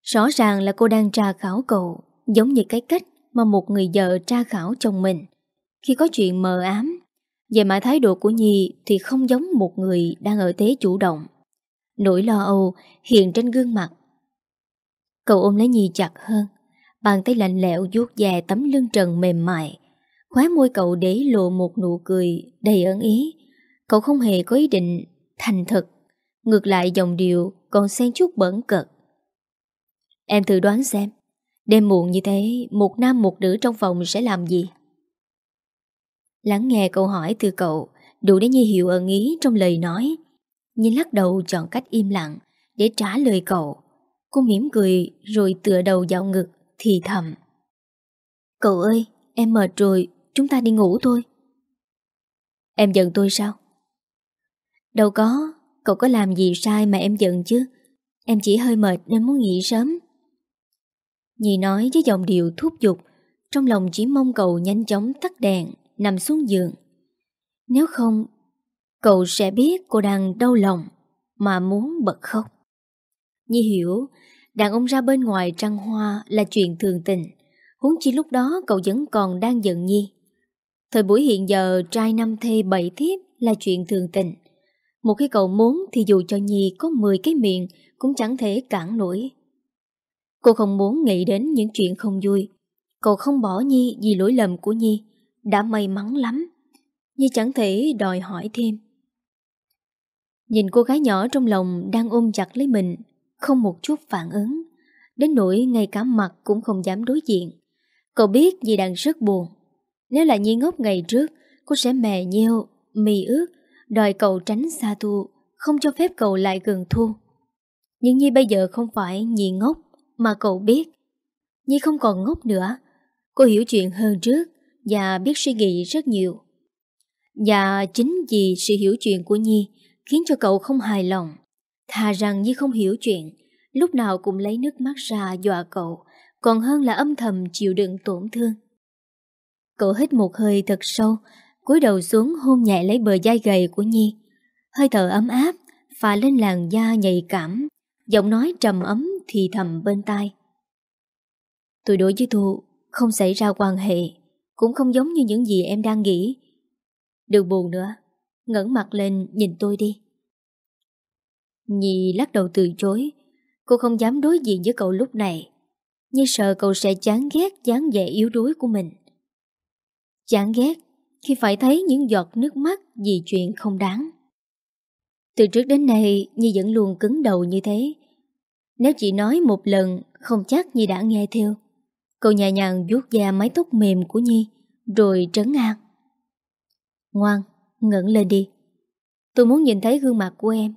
Rõ ràng là cô đang tra khảo cậu Giống như cái cách mà một người vợ tra khảo chồng mình Khi có chuyện mờ ám về mà thái độ của Nhi thì không giống một người đang ở thế chủ động. Nỗi lo âu hiện trên gương mặt. Cậu ôm lấy Nhi chặt hơn, bàn tay lạnh lẽo vuốt về tấm lưng trần mềm mại. Khóe môi cậu để lộ một nụ cười đầy ẩn ý. Cậu không hề có ý định thành thật. Ngược lại dòng điệu còn xen chút bẩn cợt. Em thử đoán xem, đêm muộn như thế, một nam một nữ trong phòng sẽ làm gì? Lắng nghe câu hỏi từ cậu đủ để Nhi hiểu ẩn ý trong lời nói. Nhi lắc đầu chọn cách im lặng để trả lời cậu. Cô mỉm cười rồi tựa đầu vào ngực thì thầm. Cậu ơi, em mệt rồi, chúng ta đi ngủ thôi. Em giận tôi sao? Đâu có, cậu có làm gì sai mà em giận chứ? Em chỉ hơi mệt nên muốn nghỉ sớm Nhi nói với giọng điệu thúc giục, Trong lòng chỉ mong cậu nhanh chóng tắt đèn, Nằm xuống giường. Nếu không, Cậu sẽ biết cô đang đau lòng Mà muốn bật khóc. Nhi hiểu, Đàn ông ra bên ngoài trăng hoa là chuyện thường tình. Huống chi lúc đó cậu vẫn còn đang giận Nhi. Thời buổi hiện giờ, trai năm thê bảy thiếp là chuyện thường tình. Một khi cậu muốn thì dù cho Nhi có 10 cái miệng cũng chẳng thể cản nổi. Cô không muốn nghĩ đến những chuyện không vui. Cậu không bỏ Nhi vì lỗi lầm của Nhi. Đã may mắn lắm. Nhi chẳng thể đòi hỏi thêm. Nhìn cô gái nhỏ trong lòng đang ôm chặt lấy mình Không một chút phản ứng. Đến nỗi ngay cả mặt cũng không dám đối diện. Cậu biết Nhi đang rất buồn. Nếu là Nhi ngốc ngày trước Cô sẽ mè nheo, mì ướt Đòi cậu tránh xa Thu Không cho phép cậu lại gần Thu Nhưng Nhi bây giờ không phải Nhi ngốc. Mà cậu biết. Nhi không còn ngốc nữa. Cô hiểu chuyện hơn trước Và biết suy nghĩ rất nhiều. Và chính vì sự hiểu chuyện của Nhi Khiến cho cậu không hài lòng. Thà rằng Nhi không hiểu chuyện, Lúc nào cũng lấy nước mắt ra dọa cậu, Còn hơn là âm thầm chịu đựng tổn thương. Cậu hít một hơi thật sâu, cúi đầu xuống hôn nhẹ lấy bờ vai gầy của Nhi. Hơi thở ấm áp phà lên làn da nhạy cảm, Giọng nói trầm ấm thì thầm bên tai Tôi đối với Thu, Không xảy ra quan hệ, Cũng không giống như những gì em đang nghĩ Đừng buồn nữa, ngẩng mặt lên nhìn tôi đi Nhi lắc đầu từ chối, Cô không dám đối diện với cậu lúc này, Như sợ cậu sẽ chán ghét dáng vẻ yếu đuối của mình Chán ghét khi phải thấy những giọt nước mắt vì chuyện không đáng. Từ trước đến nay, Nhi vẫn luôn cứng đầu như thế. Nếu chỉ nói một lần không chắc Nhi đã nghe theo. Cậu nhẹ nhàng vuốt da mái tóc mềm của Nhi rồi trấn an. Ngoan, ngẩng lên đi. Tôi muốn nhìn thấy gương mặt của em.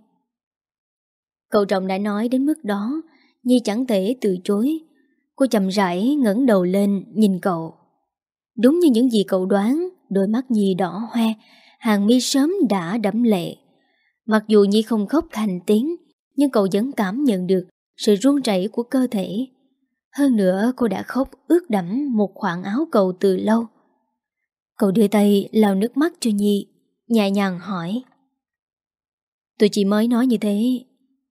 Cậu trọng đã nói đến mức đó Nhi chẳng thể từ chối Cô chậm rãi ngẩng đầu lên nhìn cậu Đúng như những gì cậu đoán Đôi mắt Nhi đỏ hoe Hàng mi sớm đã đẫm lệ Mặc dù Nhi không khóc thành tiếng Nhưng cậu vẫn cảm nhận được sự run rẩy của cơ thể Hơn nữa cô đã khóc ướt đẫm Một khoảng áo cậu từ lâu Cậu đưa tay lau nước mắt cho Nhi Nhẹ nhàng hỏi Tôi chỉ mới nói như thế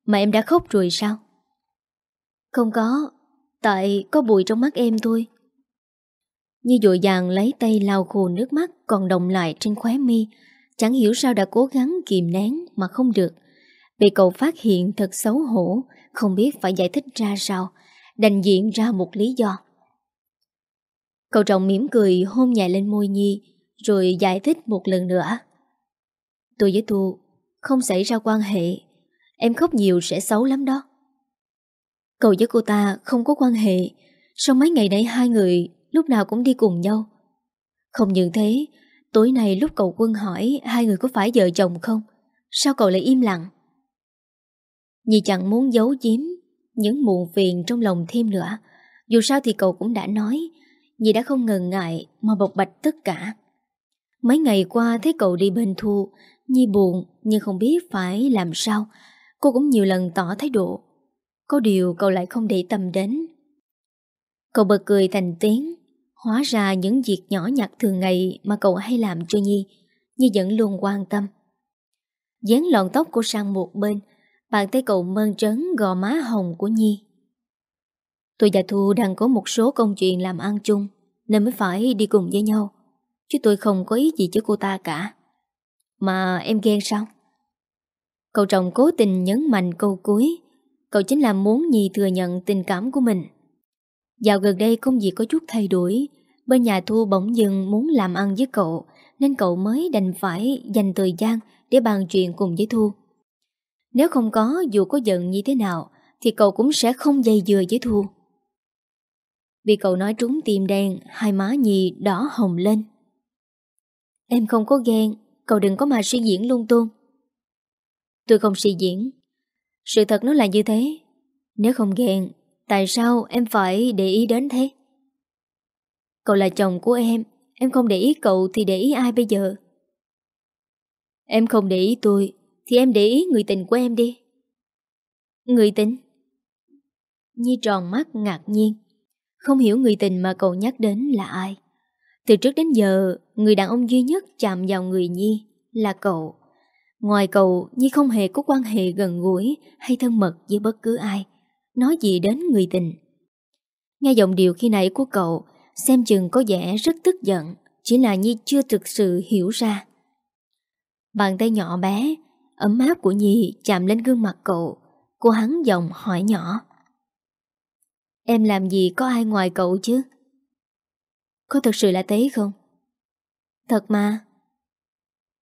Mà em đã khóc rồi sao Không có Tại có bụi trong mắt em thôi Nhi dội dàng lấy tay lau khô nước mắt còn đồng lại trên khóe mi. Chẳng hiểu sao đã cố gắng kìm nén mà không được. Bị cậu phát hiện thật xấu hổ, không biết phải giải thích ra sao, đành diện ra một lý do. Cậu trọng mỉm cười hôn nhẹ lên môi Nhi, rồi giải thích một lần nữa. Tôi với Thu không xảy ra quan hệ, em khóc nhiều sẽ xấu lắm đó. Cậu với cô ta không có quan hệ, sau mấy ngày nay hai người lúc nào cũng đi cùng nhau. Không những thế, tối nay lúc cậu quân hỏi hai người có phải vợ chồng không, sao cậu lại im lặng? Nhi chẳng muốn giấu giếm những muộn phiền trong lòng thêm nữa. Dù sao thì cậu cũng đã nói, Nhi đã không ngần ngại mà bộc bạch tất cả. Mấy ngày qua thấy cậu đi bên Thu, Nhi buồn nhưng không biết phải làm sao. Cô cũng nhiều lần tỏ thái độ. Có điều cậu lại không để tâm đến. Cậu bật cười thành tiếng Hóa ra những việc nhỏ nhặt thường ngày mà cậu hay làm cho Nhi, Nhi vẫn luôn quan tâm. Dán lọn tóc cô sang một bên, bàn tay cậu mơn trấn gò má hồng của Nhi. Tôi và Thu đang có một số công chuyện làm ăn chung, nên mới phải đi cùng với nhau. Chứ tôi không có ý gì cho cô ta cả. Mà em ghen sao? Cậu chồng cố tình nhấn mạnh câu cuối. Cậu chính là muốn Nhi thừa nhận tình cảm của mình. Dạo gần đây công việc có chút thay đổi Bên nhà Thu bỗng dừng muốn làm ăn với cậu Nên cậu mới đành phải dành thời gian Để bàn chuyện cùng với Thu nếu không có, dù có giận như thế nào, Thì cậu cũng sẽ không dây dừa với Thu. Vì cậu nói trúng tim đen, Hai má nhì đỏ hồng lên. Em không có ghen, Cậu đừng có mà suy diễn lung tung. Tôi không suy diễn. Sự thật nó là như thế. Nếu không ghen, Tại sao em phải để ý đến thế? Cậu là chồng của em Em không để ý cậu thì để ý ai bây giờ? Em không để ý tôi thì em để ý người tình của em đi. Người tình? Nhi tròn mắt ngạc nhiên. Không hiểu người tình mà cậu nhắc đến là ai. Từ trước đến giờ, Người đàn ông duy nhất chạm vào người Nhi Là cậu. Ngoài cậu, Nhi không hề có quan hệ gần gũi Hay thân mật với bất cứ ai. Nói gì đến người tình? Nghe giọng điệu khi nãy của cậu, Xem chừng có vẻ rất tức giận, Chỉ là Nhi chưa thực sự hiểu ra. Bàn tay nhỏ bé Ấm áp của Nhi chạm lên gương mặt cậu. Cô hắn giọng hỏi nhỏ. Em làm gì có ai ngoài cậu chứ? Có thật sự là thế không? Thật mà.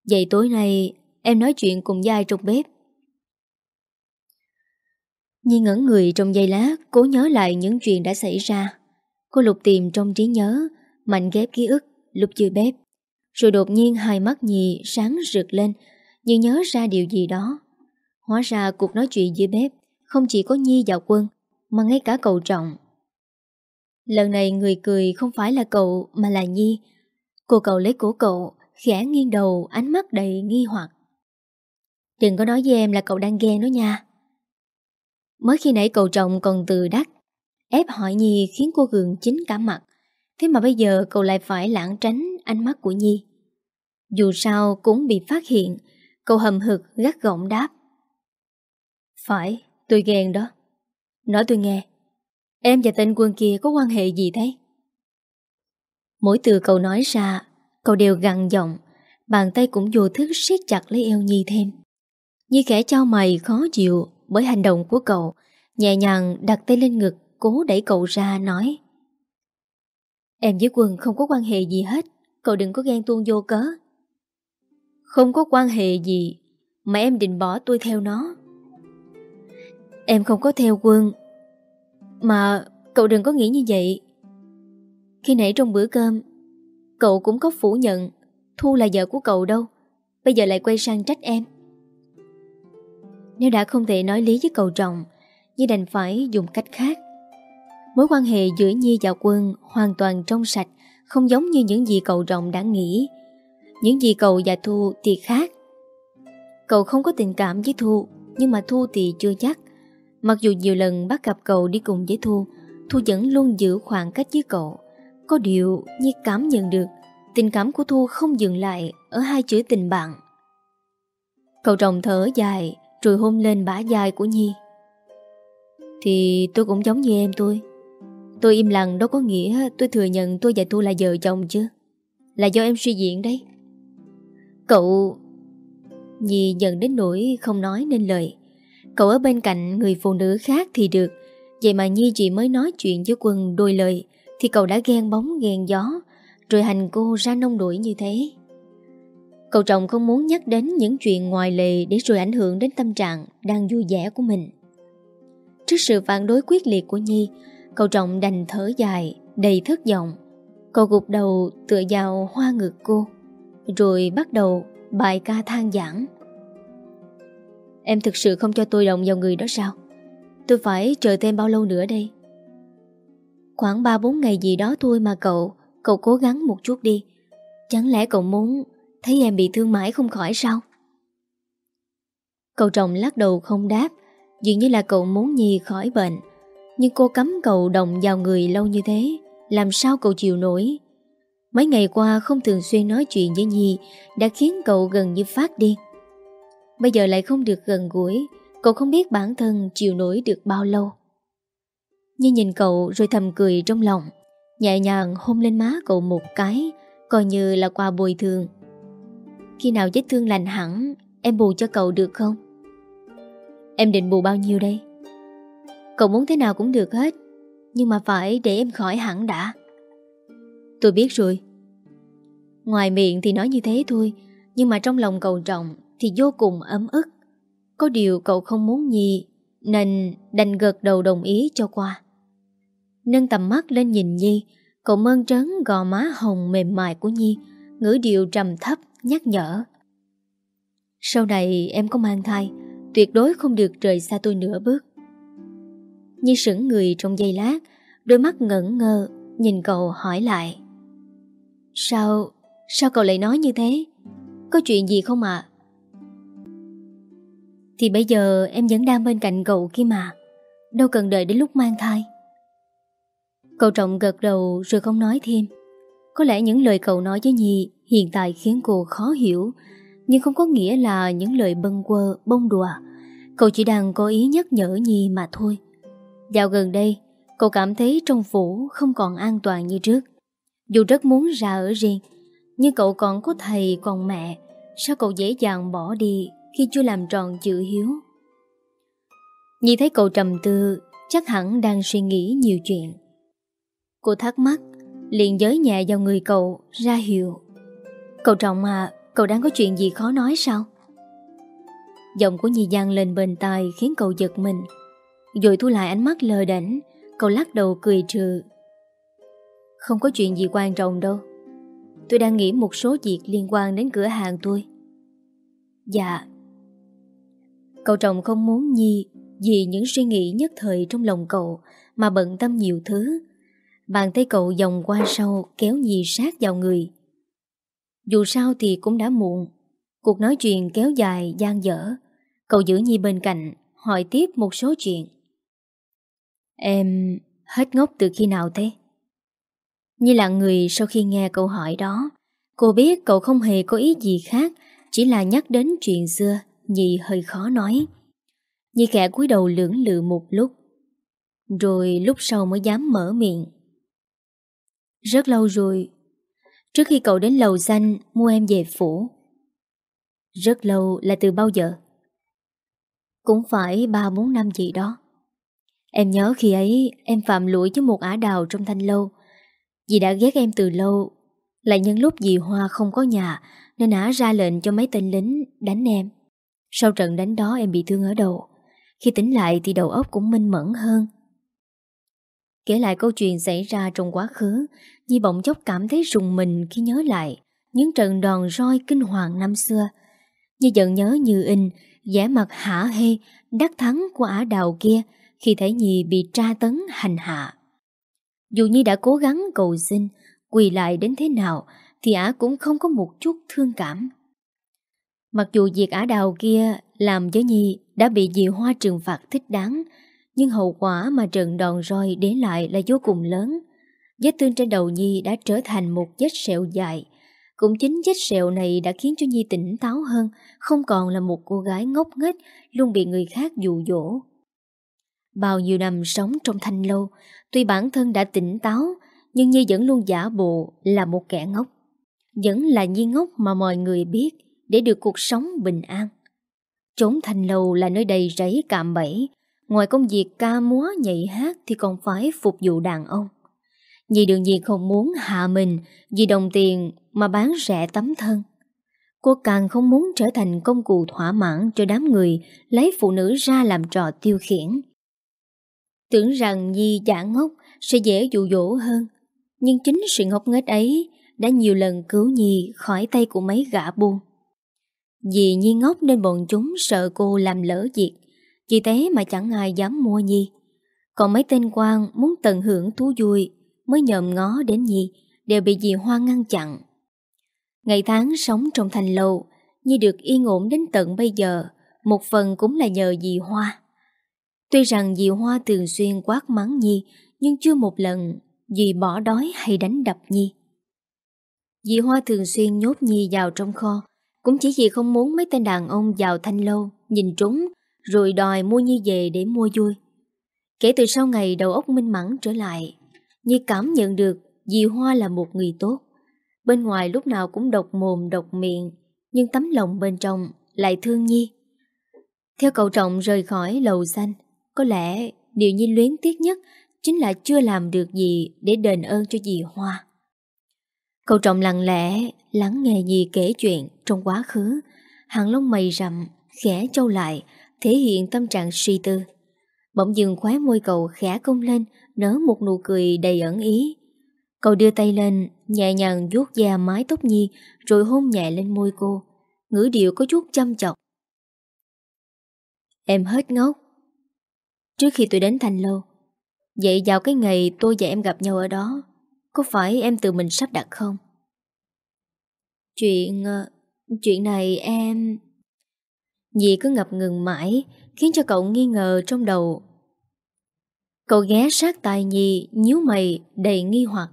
Vậy tối nay, Em nói chuyện cùng với ai trong bếp? Nhi ngẩn người trong giây lát, Cố nhớ lại những chuyện đã xảy ra. Cô lục tìm trong trí nhớ, Mạnh ghép ký ức lúc chưa bếp. Rồi đột nhiên hai mắt Nhi sáng rực lên như nhớ ra điều gì đó. Hóa ra cuộc nói chuyện dưới bếp Không chỉ có Nhi và Quân, Mà ngay cả cậu Trọng. Lần này người cười không phải là cậu, Mà là Nhi. Cô cậu lấy cổ cậu, Khẽ nghiêng đầu, ánh mắt đầy nghi hoặc. Đừng có nói với em là cậu đang ghen đó nha. Mới khi nãy cậu trọng còn từ đắc, Ép hỏi Nhi khiến cô gượng chính cả mặt. Thế mà bây giờ cậu lại phải lãng tránh ánh mắt của Nhi. Dù sao cũng bị phát hiện Cậu hầm hực gắt gỏng đáp. Phải, tôi ghen đó. Nói tôi nghe Em và tên quân kia có quan hệ gì thế? Mỗi từ cậu nói ra Cậu đều gằn giọng Bàn tay cũng vô thức siết chặt lấy eo Nhi thêm. Nhi khẽ trao mày khó chịu Bởi hành động của cậu Nhẹ nhàng đặt tay lên ngực Cố đẩy cậu ra nói. Em với Quân không có quan hệ gì hết Cậu đừng có ghen tuông vô cớ. Không có quan hệ gì Mà em định bỏ tôi theo nó. Em không có theo Quân Mà cậu đừng có nghĩ như vậy. Khi nãy trong bữa cơm Cậu cũng có phủ nhận Thu là vợ của cậu đâu Bây giờ lại quay sang trách em. Nếu đã không thể nói lý với cậu trọng Nhi đành phải dùng cách khác. Mối quan hệ giữa Nhi và Quân hoàn toàn trong sạch, không giống như những gì cậu trọng đã nghĩ. Những gì cậu và Thu thì khác. Cậu không có tình cảm với Thu, nhưng mà Thu thì chưa chắc. Mặc dù nhiều lần bắt gặp cậu đi cùng với Thu, Thu vẫn luôn giữ khoảng cách với cậu. Có điều Nhi cảm nhận được tình cảm của Thu không dừng lại ở hai chữ tình bạn. Cậu rồng thở dài rồi hôn lên bả dài của Nhi. Thì tôi cũng giống như em tôi Tôi im lặng đâu có nghĩa tôi thừa nhận tôi và thu là vợ chồng chứ Là do em suy diễn đấy Cậu... Nhi giận đến nỗi không nói nên lời. Cậu ở bên cạnh người phụ nữ khác thì được. Vậy mà Nhi chỉ mới nói chuyện với Quân đôi lời, Thì cậu đã ghen bóng ghen gió, Rồi hành cô ra nông đuổi như thế. Cậu chồng không muốn nhắc đến những chuyện ngoài lề Để rồi ảnh hưởng đến tâm trạng đang vui vẻ của mình. Trước sự phản đối quyết liệt của Nhi, Cậu trọng đành thở dài, Đầy thất vọng. Cậu gục đầu tựa vào hoa ngực cô. Rồi bắt đầu bài ca than giảng. Em thực sự không cho tôi động vào người đó sao? Tôi phải chờ thêm bao lâu nữa đây? Khoảng 3-4 ngày gì đó thôi mà cậu Cậu cố gắng một chút đi. Chẳng lẽ cậu muốn Thấy em bị thương mãi không khỏi sao? Cậu trọng lắc đầu không đáp, Dường như là cậu muốn Nhi khỏi bệnh. Nhưng cô cấm cậu đồng vào người lâu như thế, Làm sao cậu chịu nổi? Mấy ngày qua không thường xuyên nói chuyện với Nhi, Đã khiến cậu gần như phát điên Bây giờ lại không được gần gũi, Cậu không biết bản thân chịu nổi được bao lâu Nhi nhìn cậu rồi thầm cười trong lòng, Nhẹ nhàng hôn lên má cậu một cái, Coi như là quà bồi thường Khi nào vết thương lành hẳn, Em bù cho cậu được không? Em định bù bao nhiêu đây? Cậu muốn thế nào cũng được hết, Nhưng mà phải để em khỏi hẳn đã Tôi biết rồi. Ngoài miệng thì nói như thế thôi, Nhưng mà trong lòng cậu trọng Thì vô cùng ấm ức. Có điều cậu không muốn gì Nên đành gật đầu đồng ý cho qua. Nâng tầm mắt lên nhìn Nhi, Cậu mơn trớn gò má hồng mềm mại của Nhi, Ngữ điệu trầm thấp, nhắc nhở. Sau này em có mang thai, Tuyệt đối không được rời xa tôi nửa bước. Nhi sững người trong giây lát, Đôi mắt ngẩn ngơ, Nhìn cậu hỏi lại. Sao Sao cậu lại nói như thế? Có chuyện gì không ạ? Thì bây giờ em vẫn đang bên cạnh cậu kia mà. Đâu cần đợi đến lúc mang thai. Cậu trọng gật đầu rồi không nói thêm. Có lẽ những lời cậu nói với Nhi Hiện tại khiến cô khó hiểu, Nhưng không có nghĩa là những lời bâng quơ, Bông đùa. Cậu chỉ đang có ý nhắc nhở Nhi mà thôi. Dạo gần đây, Cậu cảm thấy trong phủ không còn an toàn như trước. Dù rất muốn ra ở riêng, Nhưng cậu còn có thầy, còn mẹ. Sao cậu dễ dàng bỏ đi Khi chưa làm tròn chữ hiếu? Nhìn thấy cậu trầm tư, Chắc hẳn đang suy nghĩ nhiều chuyện. Cô thắc mắc, Liền giới nhẹ vào người cậu, Ra hiệu. Cậu trọng à Cậu đang có chuyện gì khó nói sao? Giọng của Nhi Giang lên bên tai Khiến cậu giật mình. Rồi thu lại ánh mắt lờ đảnh Cậu lắc đầu cười trừ. Không có chuyện gì quan trọng đâu. Tôi đang nghĩ một số việc liên quan đến cửa hàng tôi. Dạ. Cậu chồng không muốn Nhi Vì những suy nghĩ nhất thời trong lòng cậu Mà bận tâm nhiều thứ. Bàn tay cậu dòng qua sau Kéo Nhi sát vào người. Dù sao thì cũng đã muộn. Cuộc nói chuyện kéo dài, gian dở. Cậu giữ Nhi bên cạnh, Hỏi tiếp một số chuyện. Em hết ngốc từ khi nào thế? Như là người sau khi nghe câu hỏi đó, Cô biết cậu không hề có ý gì khác, Chỉ là nhắc đến chuyện xưa Nhi hơi khó nói. Nhi kẻ cúi đầu lưỡng lự một lúc, Rồi lúc sau mới dám mở miệng. Rất lâu rồi, Trước khi cậu đến lầu xanh Mua em về phủ, Rất lâu là từ bao giờ? Cũng phải 3-4 năm gì đó. Em nhớ khi ấy em phạm lỗi với một ả đào trong thanh lâu Dì đã ghét em từ lâu. Lại nhân lúc dì Hoa không có nhà, Nên ả ra lệnh cho mấy tên lính đánh em. Sau trận đánh đó em bị thương ở đầu. Khi tỉnh lại thì đầu óc cũng minh mẫn hơn. Kể lại câu chuyện xảy ra trong quá khứ, Dì bỗng chốc cảm thấy rùng mình khi nhớ lại Những trận đòn roi kinh hoàng năm xưa. Như giận nhớ như in, vẻ mặt hả hê, Đắc thắng của ả đào kia khi thấy Nhi bị tra tấn hành hạ. Dù Nhi đã cố gắng cầu xin, quỳ lại đến thế nào, thì ả cũng không có một chút thương cảm. Mặc dù việc ả đào kia làm với Nhi đã bị dì Hoa trừng phạt thích đáng, nhưng hậu quả mà trận đòn roi để lại là vô cùng lớn. Vết thương trên đầu Nhi đã trở thành một vết sẹo dài. Cũng chính vết sẹo này đã khiến cho Nhi tỉnh táo hơn, không còn là một cô gái ngốc nghếch luôn bị người khác dụ dỗ. Bao nhiêu năm sống trong thanh lâu, tuy bản thân đã tỉnh táo, nhưng Nhi vẫn luôn giả bộ là một kẻ ngốc. Vẫn là Nhi ngốc mà mọi người biết để được cuộc sống bình an. Chốn thanh lâu là nơi đầy rẫy cạm bẫy, ngoài công việc ca múa nhảy hát thì còn phải phục vụ đàn ông. Nhi đương nhiên không muốn hạ mình vì đồng tiền mà bán rẻ tấm thân. Cô càng không muốn trở thành công cụ thỏa mãn cho đám người lấy phụ nữ ra làm trò tiêu khiển. Tưởng rằng Nhi giả ngốc sẽ dễ dụ dỗ hơn. Nhưng chính sự ngốc nghếch ấy Đã nhiều lần cứu Nhi khỏi tay của mấy gã buôn. Vì Nhi ngốc nên bọn chúng sợ cô làm lỡ việc. Vì thế mà chẳng ai dám mua Nhi. Còn mấy tên quan muốn tận hưởng thú vui Mới nhòm ngó đến Nhi, Đều bị dì Hoa ngăn chặn. Ngày tháng sống trong thành lâu Nhi được yên ổn đến tận bây giờ, Một phần cũng là nhờ dì Hoa. Tuy rằng dì Hoa thường xuyên quát mắng Nhi, nhưng chưa một lần dì bỏ đói hay đánh đập Nhi. Dì Hoa thường xuyên nhốt Nhi vào trong kho, cũng chỉ vì không muốn mấy tên đàn ông vào thanh lâu, nhìn trúng, rồi đòi mua Nhi về để mua vui. Kể từ sau ngày đầu óc minh mẫn trở lại, Nhi cảm nhận được dì Hoa là một người tốt. Bên ngoài lúc nào cũng độc mồm độc miệng, nhưng tấm lòng bên trong lại thương Nhi. Theo cậu trọng rời khỏi lầu xanh, có lẽ điều Nhi luyến tiếc nhất chính là chưa làm được gì để đền ơn cho dì Hoa. Cậu trọng lặng lẽ lắng nghe Nhi kể chuyện trong quá khứ, hàng lông mày rậm, khẽ trâu lại, thể hiện tâm trạng suy tư. Bỗng dừng khóe môi cậu khẽ cong lên, nở một nụ cười đầy ẩn ý. Cậu đưa tay lên, nhẹ nhàng vuốt da mái tóc Nhi, rồi hôn nhẹ lên môi cô. Ngữ điệu có chút chăm chọc. Em hết ngốc, Trước khi tôi đến Thành lô Vậy vào cái ngày tôi và em gặp nhau ở đó, Có phải em tự mình sắp đặt không? Chuyện... Ờ, chuyện này em... Dì cứ ngập ngừng mãi, Khiến cho cậu nghi ngờ trong đầu. Cậu ghé sát tai Nhi nhíu mày, đầy nghi hoặc.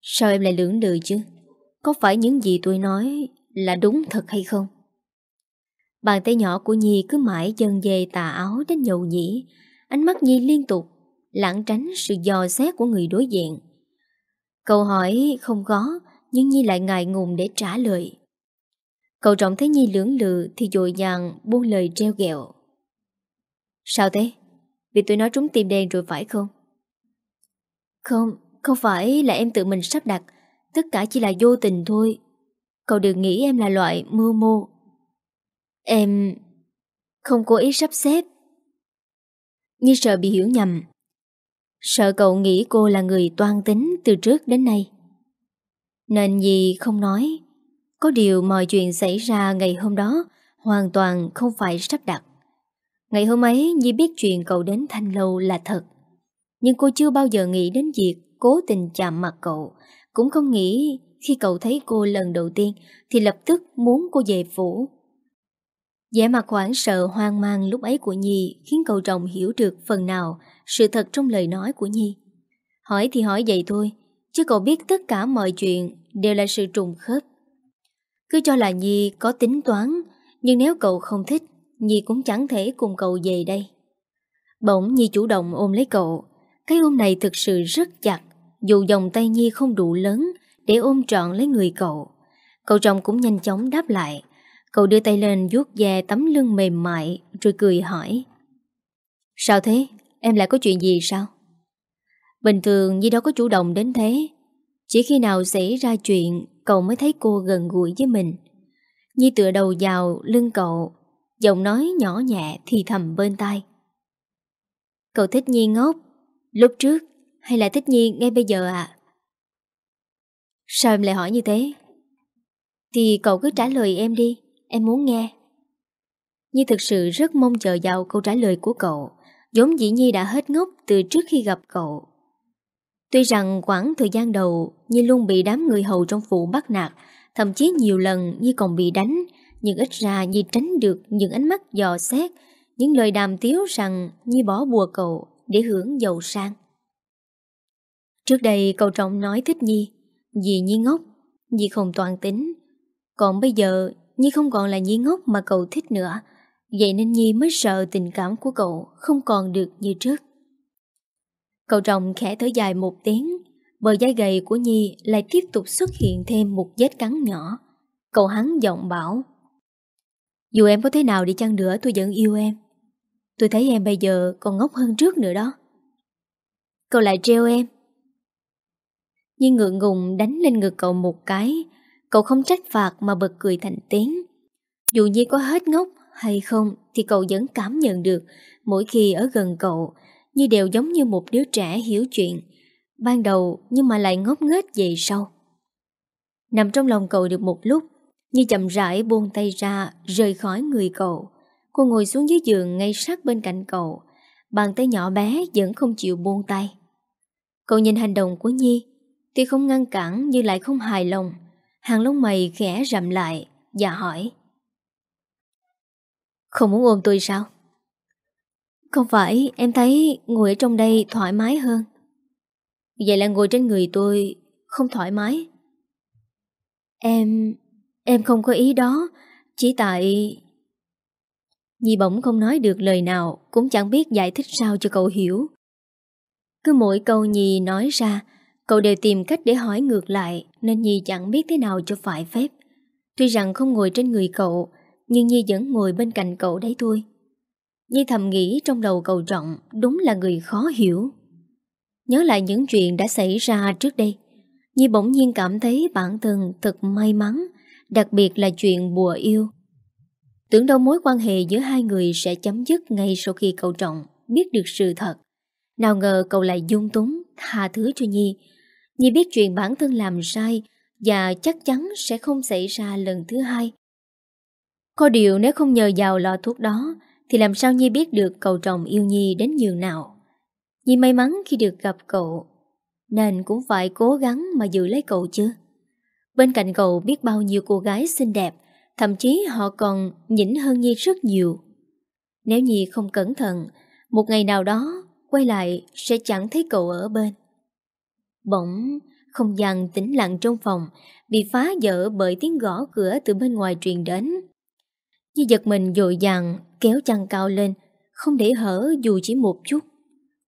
Sao em lại lưỡng lự chứ? Có phải những gì tôi nói Là đúng thật hay không? Bàn tay nhỏ của Nhi cứ mãi dần dề tà áo đến nhầu nhĩ. Ánh mắt Nhi liên tục Lãng tránh sự dò xét của người đối diện. Câu hỏi không có Nhưng Nhi lại ngại ngùng để trả lời. Cậu trọng thấy Nhi lưỡng lự Thì dội dàng buông lời treo ghẹo Sao thế? Vì tôi nói trúng tim đen rồi phải không? Không, không phải là em tự mình sắp đặt. Tất cả chỉ là vô tình thôi. Cậu đừng nghĩ em là loại mưu mô Em không cố ý sắp xếp. Như sợ bị hiểu nhầm, Sợ cậu nghĩ cô là người toan tính từ trước đến nay. Nên gì không nói, Có điều mọi chuyện xảy ra ngày hôm đó Hoàn toàn không phải sắp đặt. Ngày hôm ấy Nhi biết chuyện cậu đến Thanh Lâu là thật, Nhưng cô chưa bao giờ nghĩ đến việc Cố tình chạm mặt cậu. Cũng không nghĩ khi cậu thấy cô lần đầu tiên Thì lập tức muốn cô về phủ vẻ mặt hoảng sợ hoang mang lúc ấy của Nhi Khiến cậu chồng hiểu được phần nào Sự thật trong lời nói của Nhi. Hỏi thì hỏi vậy thôi, Chứ cậu biết tất cả mọi chuyện Đều là sự trùng khớp. Cứ cho là Nhi có tính toán, Nhưng nếu cậu không thích, Nhi cũng chẳng thể cùng cậu về đây. Bỗng Nhi chủ động ôm lấy cậu. Cái ôm này thực sự rất chặt, Dù dòng tay Nhi không đủ lớn Để ôm trọn lấy người cậu. Cậu chồng cũng nhanh chóng đáp lại. Cậu đưa tay lên vuốt ve tấm lưng mềm mại, Rồi cười hỏi. Sao thế? Em lại có chuyện gì sao? Bình thường Nhi đâu có chủ động đến thế. Chỉ khi nào xảy ra chuyện, Cậu mới thấy cô gần gũi với mình. Nhi tựa đầu vào lưng cậu, Giọng nói nhỏ nhẹ thì thầm bên tai. Cậu thích Nhi ngốc, Lúc trước, hay là thích Nhi ngay bây giờ à Sao em lại hỏi như thế? Thì cậu cứ trả lời em đi. Em muốn nghe Nhi thực sự rất mong chờ vào câu trả lời của cậu giống dĩ Nhi đã hết ngốc từ trước khi gặp cậu Tuy rằng quãng thời gian đầu Nhi luôn bị đám người hầu trong phủ bắt nạt Thậm chí nhiều lần Nhi còn bị đánh nhưng ít ra Nhi tránh được những ánh mắt dò xét, những lời đàm tiếu rằng Nhi bỏ bùa cậu để hưởng giàu sang. Trước đây cậu trọng nói thích Nhi, vì Nhi ngốc, Nhi không toàn tính. Còn bây giờ Nhi không còn là Nhi ngốc mà cậu thích nữa, vậy nên Nhi mới sợ tình cảm của cậu không còn được như trước. Cậu trọng khẽ thở dài một tiếng, bờ dây gầy của Nhi lại tiếp tục xuất hiện thêm một vết cắn nhỏ. Cậu hắn giọng bảo dù em có thế nào đi chăng nữa tôi vẫn yêu em. Tôi thấy em bây giờ còn ngốc hơn trước nữa đó. Cậu lại treo em. Nhi ngượng ngùng đánh lên ngực cậu một cái Cậu không trách phạt mà bật cười thành tiếng. Dù nhi có hết ngốc hay không Thì cậu vẫn cảm nhận được Mỗi khi ở gần cậu, nhi đều giống như một đứa trẻ hiểu chuyện. Ban đầu nhưng mà lại ngốc nghếch về sau. Nằm trong lòng cậu được một lúc, nhi chậm rãi buông tay ra, Rời khỏi người cậu. Cô ngồi xuống dưới giường ngay sát bên cạnh cậu. Bàn tay nhỏ bé vẫn không chịu buông tay. Cậu nhìn hành động của Nhi, Tuy không ngăn cản nhưng lại không hài lòng. Hàng lông mày khẽ rậm lại Và hỏi. Không muốn ôm tôi sao? Không phải, em thấy ngồi ở trong đây thoải mái hơn. Vậy là ngồi trên người tôi Không thoải mái. Em Em không có ý đó, Chỉ tại... Nhi bỗng không nói được lời nào, Cũng chẳng biết giải thích sao cho cậu hiểu. Cứ mỗi câu Nhi nói ra, Cậu đều tìm cách để hỏi ngược lại. Nên Nhi chẳng biết thế nào cho phải phép Tuy rằng không ngồi trên người cậu Nhưng Nhi vẫn ngồi bên cạnh cậu đấy thôi Nhi thầm nghĩ trong đầu cậu trọng Đúng là người khó hiểu Nhớ lại những chuyện đã xảy ra trước đây Nhi bỗng nhiên cảm thấy bản thân thật may mắn Đặc biệt là chuyện bùa yêu Tưởng đâu mối quan hệ giữa hai người sẽ chấm dứt ngay sau khi cậu Trọng biết được sự thật. Nào ngờ cậu lại dung túng, tha thứ cho Nhi. Nhi biết chuyện bản thân làm sai và chắc chắn sẽ không xảy ra lần thứ hai. Có điều nếu không nhờ vào lọ thuốc đó thì làm sao Nhi biết được cậu chồng yêu Nhi đến nhường nào. Nhi may mắn khi được gặp cậu nên cũng phải cố gắng mà giữ lấy cậu chứ. Bên cạnh cậu biết bao nhiêu cô gái xinh đẹp Thậm chí họ còn nhỉnh hơn Nhi rất nhiều. Nếu Nhi không cẩn thận, một ngày nào đó quay lại sẽ chẳng thấy cậu ở bên. Bỗng, không gian tĩnh lặng trong phòng bị phá vỡ bởi tiếng gõ cửa từ bên ngoài truyền đến. Nhi giật mình dội dàng kéo chăn cao lên, không để hở dù chỉ một chút.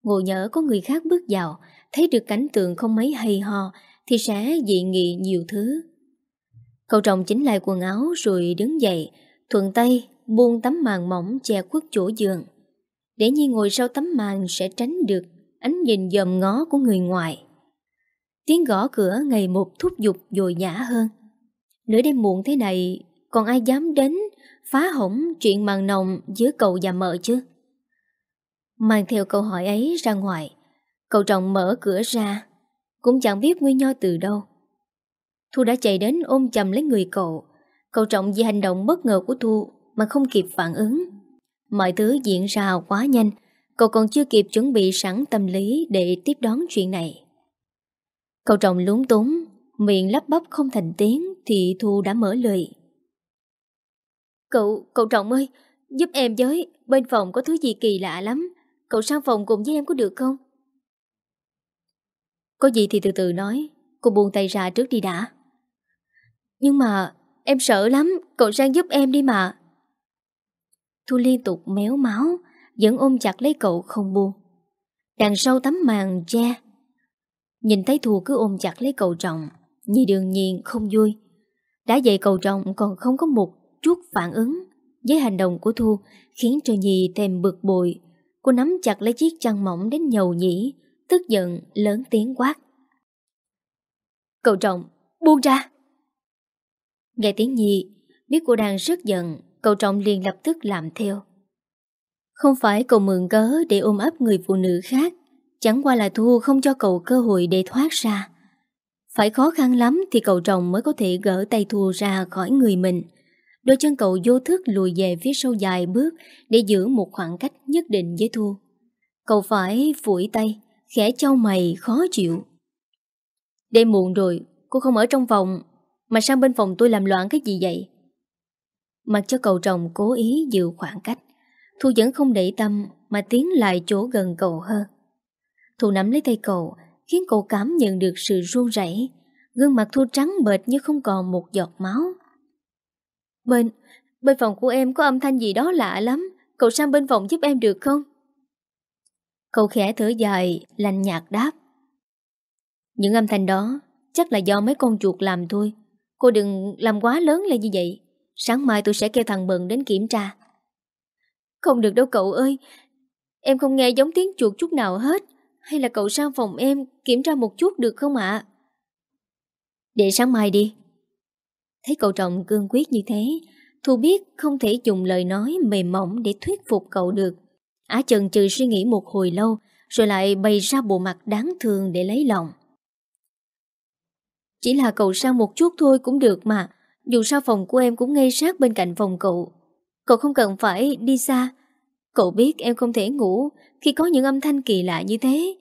Ngộ nhỡ có người khác bước vào, thấy được cảnh tượng không mấy hay ho, thì sẽ dị nghị nhiều thứ. Cậu chồng chính lại quần áo rồi đứng dậy, thuận tay buông tấm màn mỏng che khuất chỗ giường. Để Nhi ngồi sau tấm màn sẽ tránh được ánh nhìn dòm ngó của người ngoài. Tiếng gõ cửa ngày một thúc giục dồi dã hơn. Nửa đêm muộn thế này, còn ai dám đến phá hỏng chuyện màn nồng giữa cậu và mợ chứ? Mang theo câu hỏi ấy ra ngoài, cậu chồng mở cửa ra, cũng chẳng biết nguyên nho từ đâu. Thu đã chạy đến ôm chầm lấy người cậu, cậu trọng vì hành động bất ngờ của Thu mà không kịp phản ứng. Mọi thứ diễn ra quá nhanh, cậu còn chưa kịp chuẩn bị sẵn tâm lý để tiếp đón chuyện này. Cậu trọng lúng túng, miệng lắp bắp không thành tiếng thì Thu đã mở lời. Cậu, cậu trọng ơi, giúp em với, bên phòng có thứ gì kỳ lạ lắm. Cậu sang phòng cùng với em có được không? Có gì thì từ từ nói, cô buông tay ra trước đi đã. Nhưng mà em sợ lắm, cậu sang giúp em đi mà. Thu liên tục méo máu, vẫn ôm chặt lấy cậu không buông. Đằng sau tấm màn che, nhìn thấy Thu cứ ôm chặt lấy cậu trọng, Nhi đương nhiên không vui. Đã vậy cậu trọng còn không có một chút phản ứng với hành động của Thu khiến cho Nhi thêm bực bội. Cô nắm chặt lấy chiếc chăn mỏng đến nhầu nhĩ, tức giận lớn tiếng quát. Cậu trọng, buông ra! Nghe tiếng Nhi, biết cô đang rất giận, cậu trọng liền lập tức làm theo. Không phải cậu mượn cớ để ôm ấp người phụ nữ khác, chẳng qua là Thu không cho cậu cơ hội để thoát ra. Phải khó khăn lắm thì cậu chồng mới có thể gỡ tay Thu ra khỏi người mình. Đôi chân cậu vô thức lùi về phía sau dài bước để giữ một khoảng cách nhất định với Thu. Cậu phải phủi tay, khẽ trao mày khó chịu. Đêm muộn rồi, cô không ở trong phòng, mà sang bên phòng tôi làm loạn cái gì vậy? Mặc cho cậu chồng cố ý giữ khoảng cách, Thu vẫn không để tâm mà tiến lại chỗ gần cậu hơn. Thu nắm lấy tay cậu, khiến cậu cảm nhận được sự run rẩy. Gương mặt Thu trắng bệch như không còn một giọt máu. Bên, bên phòng của em có âm thanh gì đó lạ lắm, cậu sang bên phòng giúp em được không? Cậu khẽ thở dài, lành nhạt đáp. Những âm thanh đó chắc là do mấy con chuột làm thôi. Cô đừng làm quá lớn lên như vậy. Sáng mai tôi sẽ kêu thằng Bần đến kiểm tra. Không được đâu cậu ơi. Em không nghe giống tiếng chuột chút nào hết. Hay là cậu sang phòng em kiểm tra một chút được không ạ? Để sáng mai đi. Thấy cậu trọng cương quyết như thế, Thu biết không thể dùng lời nói mềm mỏng để thuyết phục cậu được. Á chần chừ suy nghĩ một hồi lâu, rồi lại bày ra bộ mặt đáng thương để lấy lòng. Chỉ là cậu sang một chút thôi cũng được mà, dù sao phòng của em cũng ngay sát bên cạnh phòng cậu. Cậu không cần phải đi xa. Cậu biết em không thể ngủ khi có những âm thanh kỳ lạ như thế.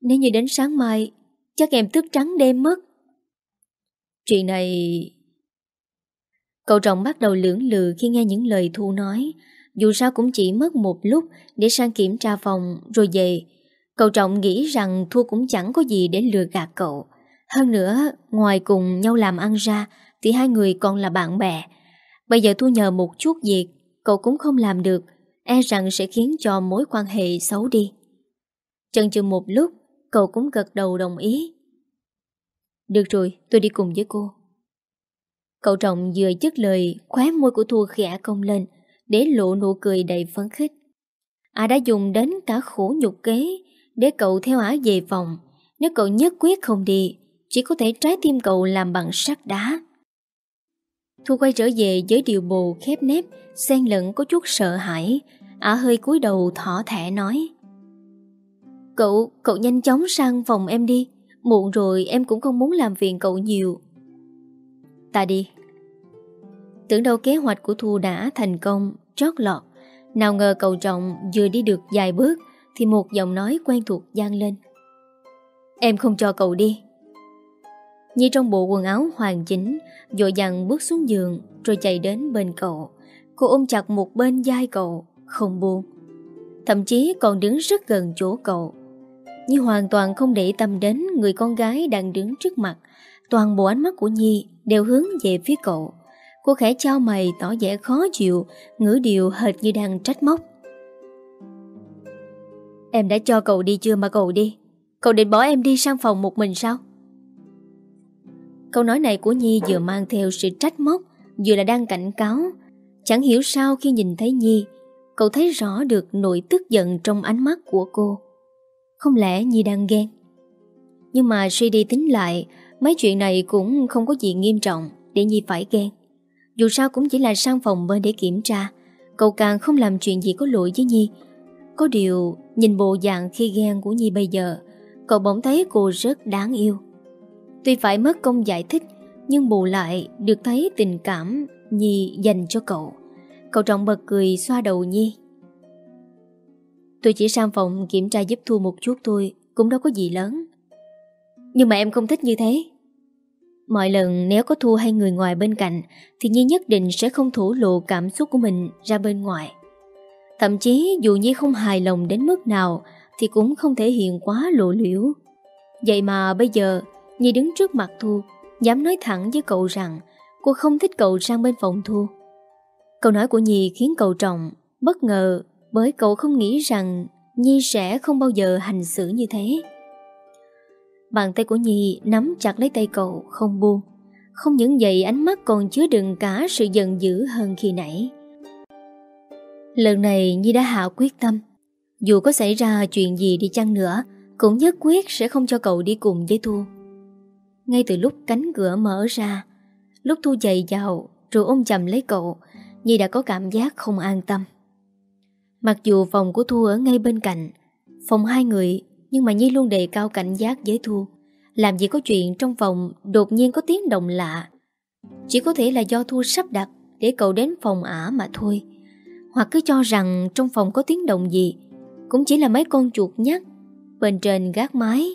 Nếu như đến sáng mai, chắc em thức trắng đêm mất. Chuyện này... Cậu trọng bắt đầu lưỡng lự khi nghe những lời Thu nói. Dù sao cũng chỉ mất một lúc để sang kiểm tra phòng rồi về. Cậu trọng nghĩ rằng Thu cũng chẳng có gì để lừa gạt cậu. Hơn nữa, ngoài cùng nhau làm ăn ra thì hai người còn là bạn bè. Bây giờ Thu nhờ một chút việc, cậu cũng không làm được, e rằng sẽ khiến cho mối quan hệ xấu đi. Chần chừ một lúc, cậu cũng gật đầu đồng ý. Được rồi, tôi đi cùng với cô. Cậu trọng vừa dứt lời, khóe môi của Thu khẽ cong lên, để lộ nụ cười đầy phấn khích. À đã dùng đến cả khổ nhục kế để cậu theo ả về phòng. Nếu cậu nhất quyết không đi, chỉ có thể trái tim cậu làm bằng sắt đá. Thu quay trở về với điều bồ khép nếp, xen lẫn có chút sợ hãi. Ả hơi cúi đầu thỏ thẻ nói. Cậu, cậu nhanh chóng sang phòng em đi. Muộn rồi em cũng không muốn làm phiền cậu nhiều. Ta đi. Tưởng đâu kế hoạch của Thu đã thành công, trót lọt. Nào ngờ cậu trọng vừa đi được vài bước thì một giọng nói quen thuộc gian lên. Em không cho cậu đi. Nhi trong bộ quần áo hoàn chỉnh Dội dàng bước xuống giường, Rồi chạy đến bên cậu. Cô ôm chặt một bên vai cậu, Không buông. Thậm chí còn đứng rất gần chỗ cậu. Nhi hoàn toàn không để tâm đến Người con gái đang đứng trước mặt. Toàn bộ ánh mắt của Nhi Đều hướng về phía cậu. Cô khẽ trao mày tỏ vẻ khó chịu, Ngữ điệu hệt như đang trách móc. Em đã cho cậu đi chưa mà cậu đi? Cậu định bỏ em đi sang phòng một mình sao? Câu nói này của Nhi vừa mang theo sự trách móc, Vừa là đang cảnh cáo. Chẳng hiểu sao khi nhìn thấy Nhi, Cậu thấy rõ được nỗi tức giận trong ánh mắt của cô. Không lẽ Nhi đang ghen? Nhưng mà suy đi tính lại, Mấy chuyện này cũng không có gì nghiêm trọng Để Nhi phải ghen. Dù sao cũng chỉ là sang phòng bên để kiểm tra, Cậu càng không làm chuyện gì có lỗi với Nhi. Có điều, Nhìn bộ dạng khi ghen của Nhi bây giờ, Cậu bỗng thấy cô rất đáng yêu. Tuy phải mất công giải thích, Nhưng bù lại được thấy tình cảm Nhi dành cho cậu. Cậu trọng bật cười xoa đầu Nhi. Tôi chỉ sang phòng kiểm tra giúp Thu một chút thôi, Cũng đâu có gì lớn. Nhưng mà em không thích như thế. Mọi lần nếu có Thu hay người ngoài bên cạnh, Thì Nhi nhất định sẽ không thổ lộ cảm xúc của mình ra bên ngoài. Thậm chí dù Nhi không hài lòng đến mức nào, Thì cũng không thể hiện quá lộ liễu. Vậy mà bây giờ Nhi đứng trước mặt Thu, Dám nói thẳng với cậu rằng Cô không thích cậu sang bên phòng Thu. Câu nói của Nhi khiến cậu trọng, Bất ngờ bởi cậu không nghĩ rằng Nhi sẽ không bao giờ hành xử như thế. Bàn tay của Nhi nắm chặt lấy tay cậu, không buông. Không những vậy, ánh mắt còn chứa đựng cả sự giận dữ hơn khi nãy. Lần này, Nhi đã hạ quyết tâm. Dù có xảy ra chuyện gì đi chăng nữa, Cũng nhất quyết sẽ không cho cậu đi cùng với Thu. Ngay từ lúc cánh cửa mở ra, Lúc Thu chạy vào, Rồi ôm chầm lấy cậu, Nhi đã có cảm giác không an tâm. Mặc dù phòng của Thu ở ngay bên cạnh, Phòng hai người, Nhưng mà Nhi luôn đề cao cảnh giác với Thu. Làm gì có chuyện trong phòng Đột nhiên có tiếng động lạ. Chỉ có thể là do Thu sắp đặt Để cậu đến phòng ả mà thôi. Hoặc cứ cho rằng trong phòng có tiếng động gì, Cũng chỉ là mấy con chuột nhắt Bên trên gác mái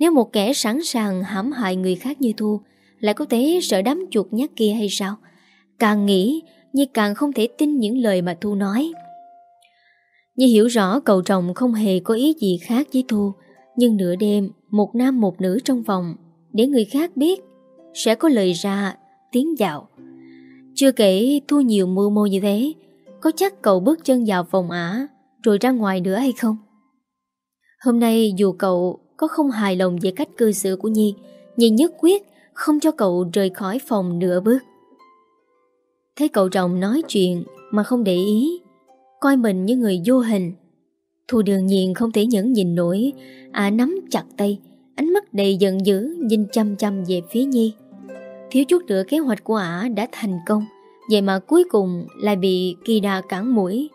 nếu một kẻ sẵn sàng hãm hại người khác như Thu, Lại có thể sợ đám chuột nhát kia hay sao? Càng nghĩ, Nhi càng không thể tin những lời mà Thu nói. Nhi hiểu rõ cậu chồng không hề có ý gì khác với Thu, Nhưng nửa đêm, Một nam một nữ trong phòng Để người khác biết, Sẽ có lời ra tiếng dạo Chưa kể Thu nhiều mưu mô như thế, Có chắc cậu bước chân vào phòng ả, Rồi ra ngoài nữa hay không? Hôm nay dù cậu có không hài lòng về cách cư xử của Nhi Nhi nhất quyết Không cho cậu rời khỏi phòng nửa bước Thấy cậu chồng nói chuyện mà không để ý, coi mình như người vô hình. Thu đương nhiên không thể nhẫn nhìn nổi, à nắm chặt tay, ánh mắt đầy giận dữ nhìn chăm chăm về phía Nhi. Thiếu chút nữa kế hoạch của ả đã thành công, vậy mà cuối cùng lại bị kỳ đà cản mũi.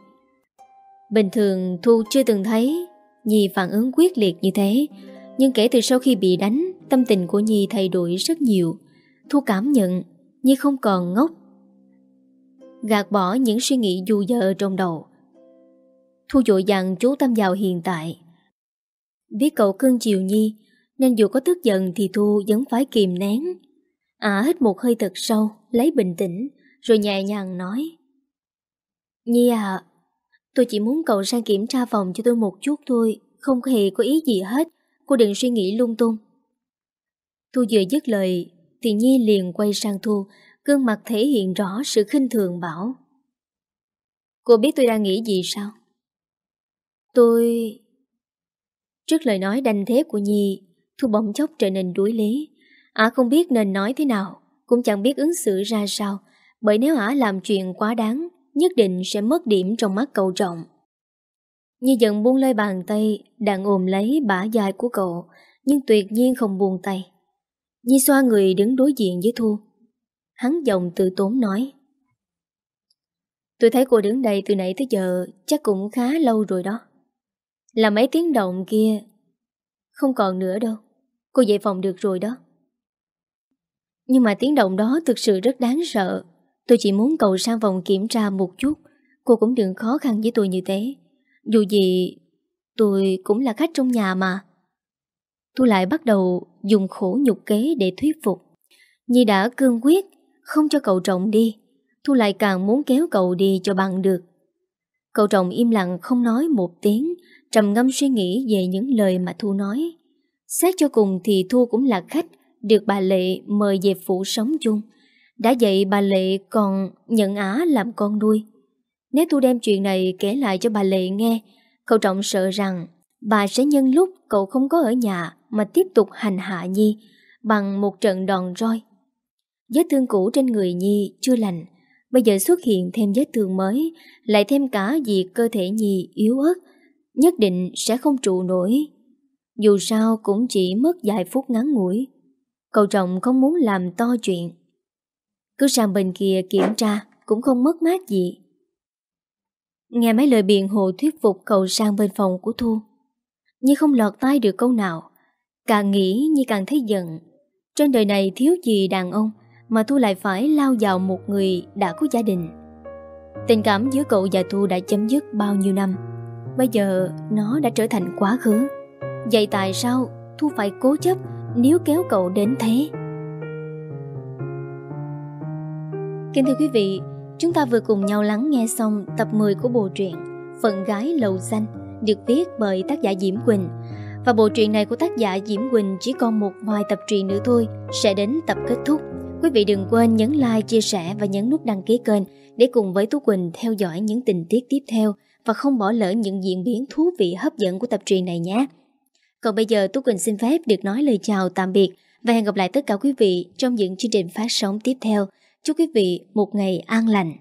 Bình thường Thu chưa từng thấy Nhi phản ứng quyết liệt như thế, nhưng kể từ sau khi bị đánh, tâm tình của Nhi thay đổi rất nhiều. Thu cảm nhận Nhi không còn ngốc gạt bỏ những suy nghĩ dù dờ trong đầu. Thu dội dàng chú tâm vào hiện tại. Biết cậu cưng chiều Nhi, nên dù có tức giận thì Thu vẫn phải kìm nén. À hít một hơi thật sâu, lấy bình tĩnh, rồi nhẹ nhàng nói. Nhi à, tôi chỉ muốn cậu sang kiểm tra phòng cho tôi một chút thôi, không hề có ý gì hết, cô đừng suy nghĩ lung tung. Thu vừa dứt lời, thì Nhi liền quay sang Thu, Gương mặt thể hiện rõ sự khinh thường bảo Cô biết tôi đang nghĩ gì sao? Tôi... Trước lời nói đanh thép của Nhi Thu bỗng chốc trở nên đuối lý Ả không biết nên nói thế nào Cũng chẳng biết ứng xử ra sao Bởi nếu Ả làm chuyện quá đáng Nhất định sẽ mất điểm trong mắt cậu trọng Nhi dần buông lơi bàn tay, Đang ôm lấy bả dài của cậu, Nhưng tuyệt nhiên không buông tay. Nhi xoa người đứng đối diện với Thu. Hắn giọng tự tốn nói, Tôi thấy cô đứng đây từ nãy tới giờ, Chắc cũng khá lâu rồi đó. Là mấy tiếng động kia, Không còn nữa đâu. Cô về phòng được rồi đó. Nhưng mà tiếng động đó thực sự rất đáng sợ. Tôi chỉ muốn cậu sang phòng kiểm tra một chút. Cô cũng đừng khó khăn với tôi như thế. Dù gì Tôi cũng là khách trong nhà mà Tôi lại bắt đầu dùng khổ nhục kế để thuyết phục. Nhi đã cương quyết, không cho cậu trọng đi. Thu lại càng muốn kéo cậu đi cho bằng được. Cậu trọng im lặng không nói một tiếng, trầm ngâm suy nghĩ về những lời mà Thu nói. Xét cho cùng thì Thu cũng là khách, được bà Lệ mời về phủ sống chung. Đã vậy bà Lệ còn nhận Á làm con nuôi. Nếu tôi đem chuyện này kể lại cho bà Lệ nghe, cậu trọng sợ rằng bà sẽ nhân lúc cậu không có ở nhà mà tiếp tục hành hạ Nhi bằng một trận đòn roi. Vết thương cũ trên người Nhi chưa lành, bây giờ xuất hiện thêm vết thương mới, lại thêm cả việc cơ thể Nhi yếu ớt, nhất định sẽ không trụ nổi. Dù sao cũng chỉ mất vài phút ngắn ngủi. Cậu trọng không muốn làm to chuyện. Cứ sang bên kia kiểm tra cũng không mất mát gì. Nghe mấy lời biện hộ thuyết phục cậu sang bên phòng của Thu. Nhưng không lọt tai được câu nào. Càng nghĩ như càng thấy giận. Trên đời này thiếu gì đàn ông mà Thu lại phải lao vào một người đã có gia đình. Tình cảm giữa cậu và Thu đã chấm dứt bao nhiêu năm. Bây giờ nó đã trở thành quá khứ. Vậy tại sao Thu phải cố chấp nếu kéo cậu đến thế? Kính thưa quý vị, chúng ta vừa cùng nhau lắng nghe xong tập 10 của bộ truyện Phận gái lầu xanh được viết bởi tác giả Diễm Quỳnh. Và bộ truyện này của tác giả Diễm Quỳnh chỉ còn một vài tập truyện nữa thôi sẽ đến tập kết thúc. Quý vị đừng quên nhấn like, chia sẻ và nhấn nút đăng ký kênh để cùng với Tú Quỳnh theo dõi những tình tiết tiếp theo và không bỏ lỡ những diễn biến thú vị hấp dẫn của tập truyện này nhé. Còn bây giờ Tú Quỳnh xin phép được nói lời chào tạm biệt và hẹn gặp lại tất cả quý vị trong những chương trình phát sóng tiếp theo. Chúc quý vị một ngày an lành.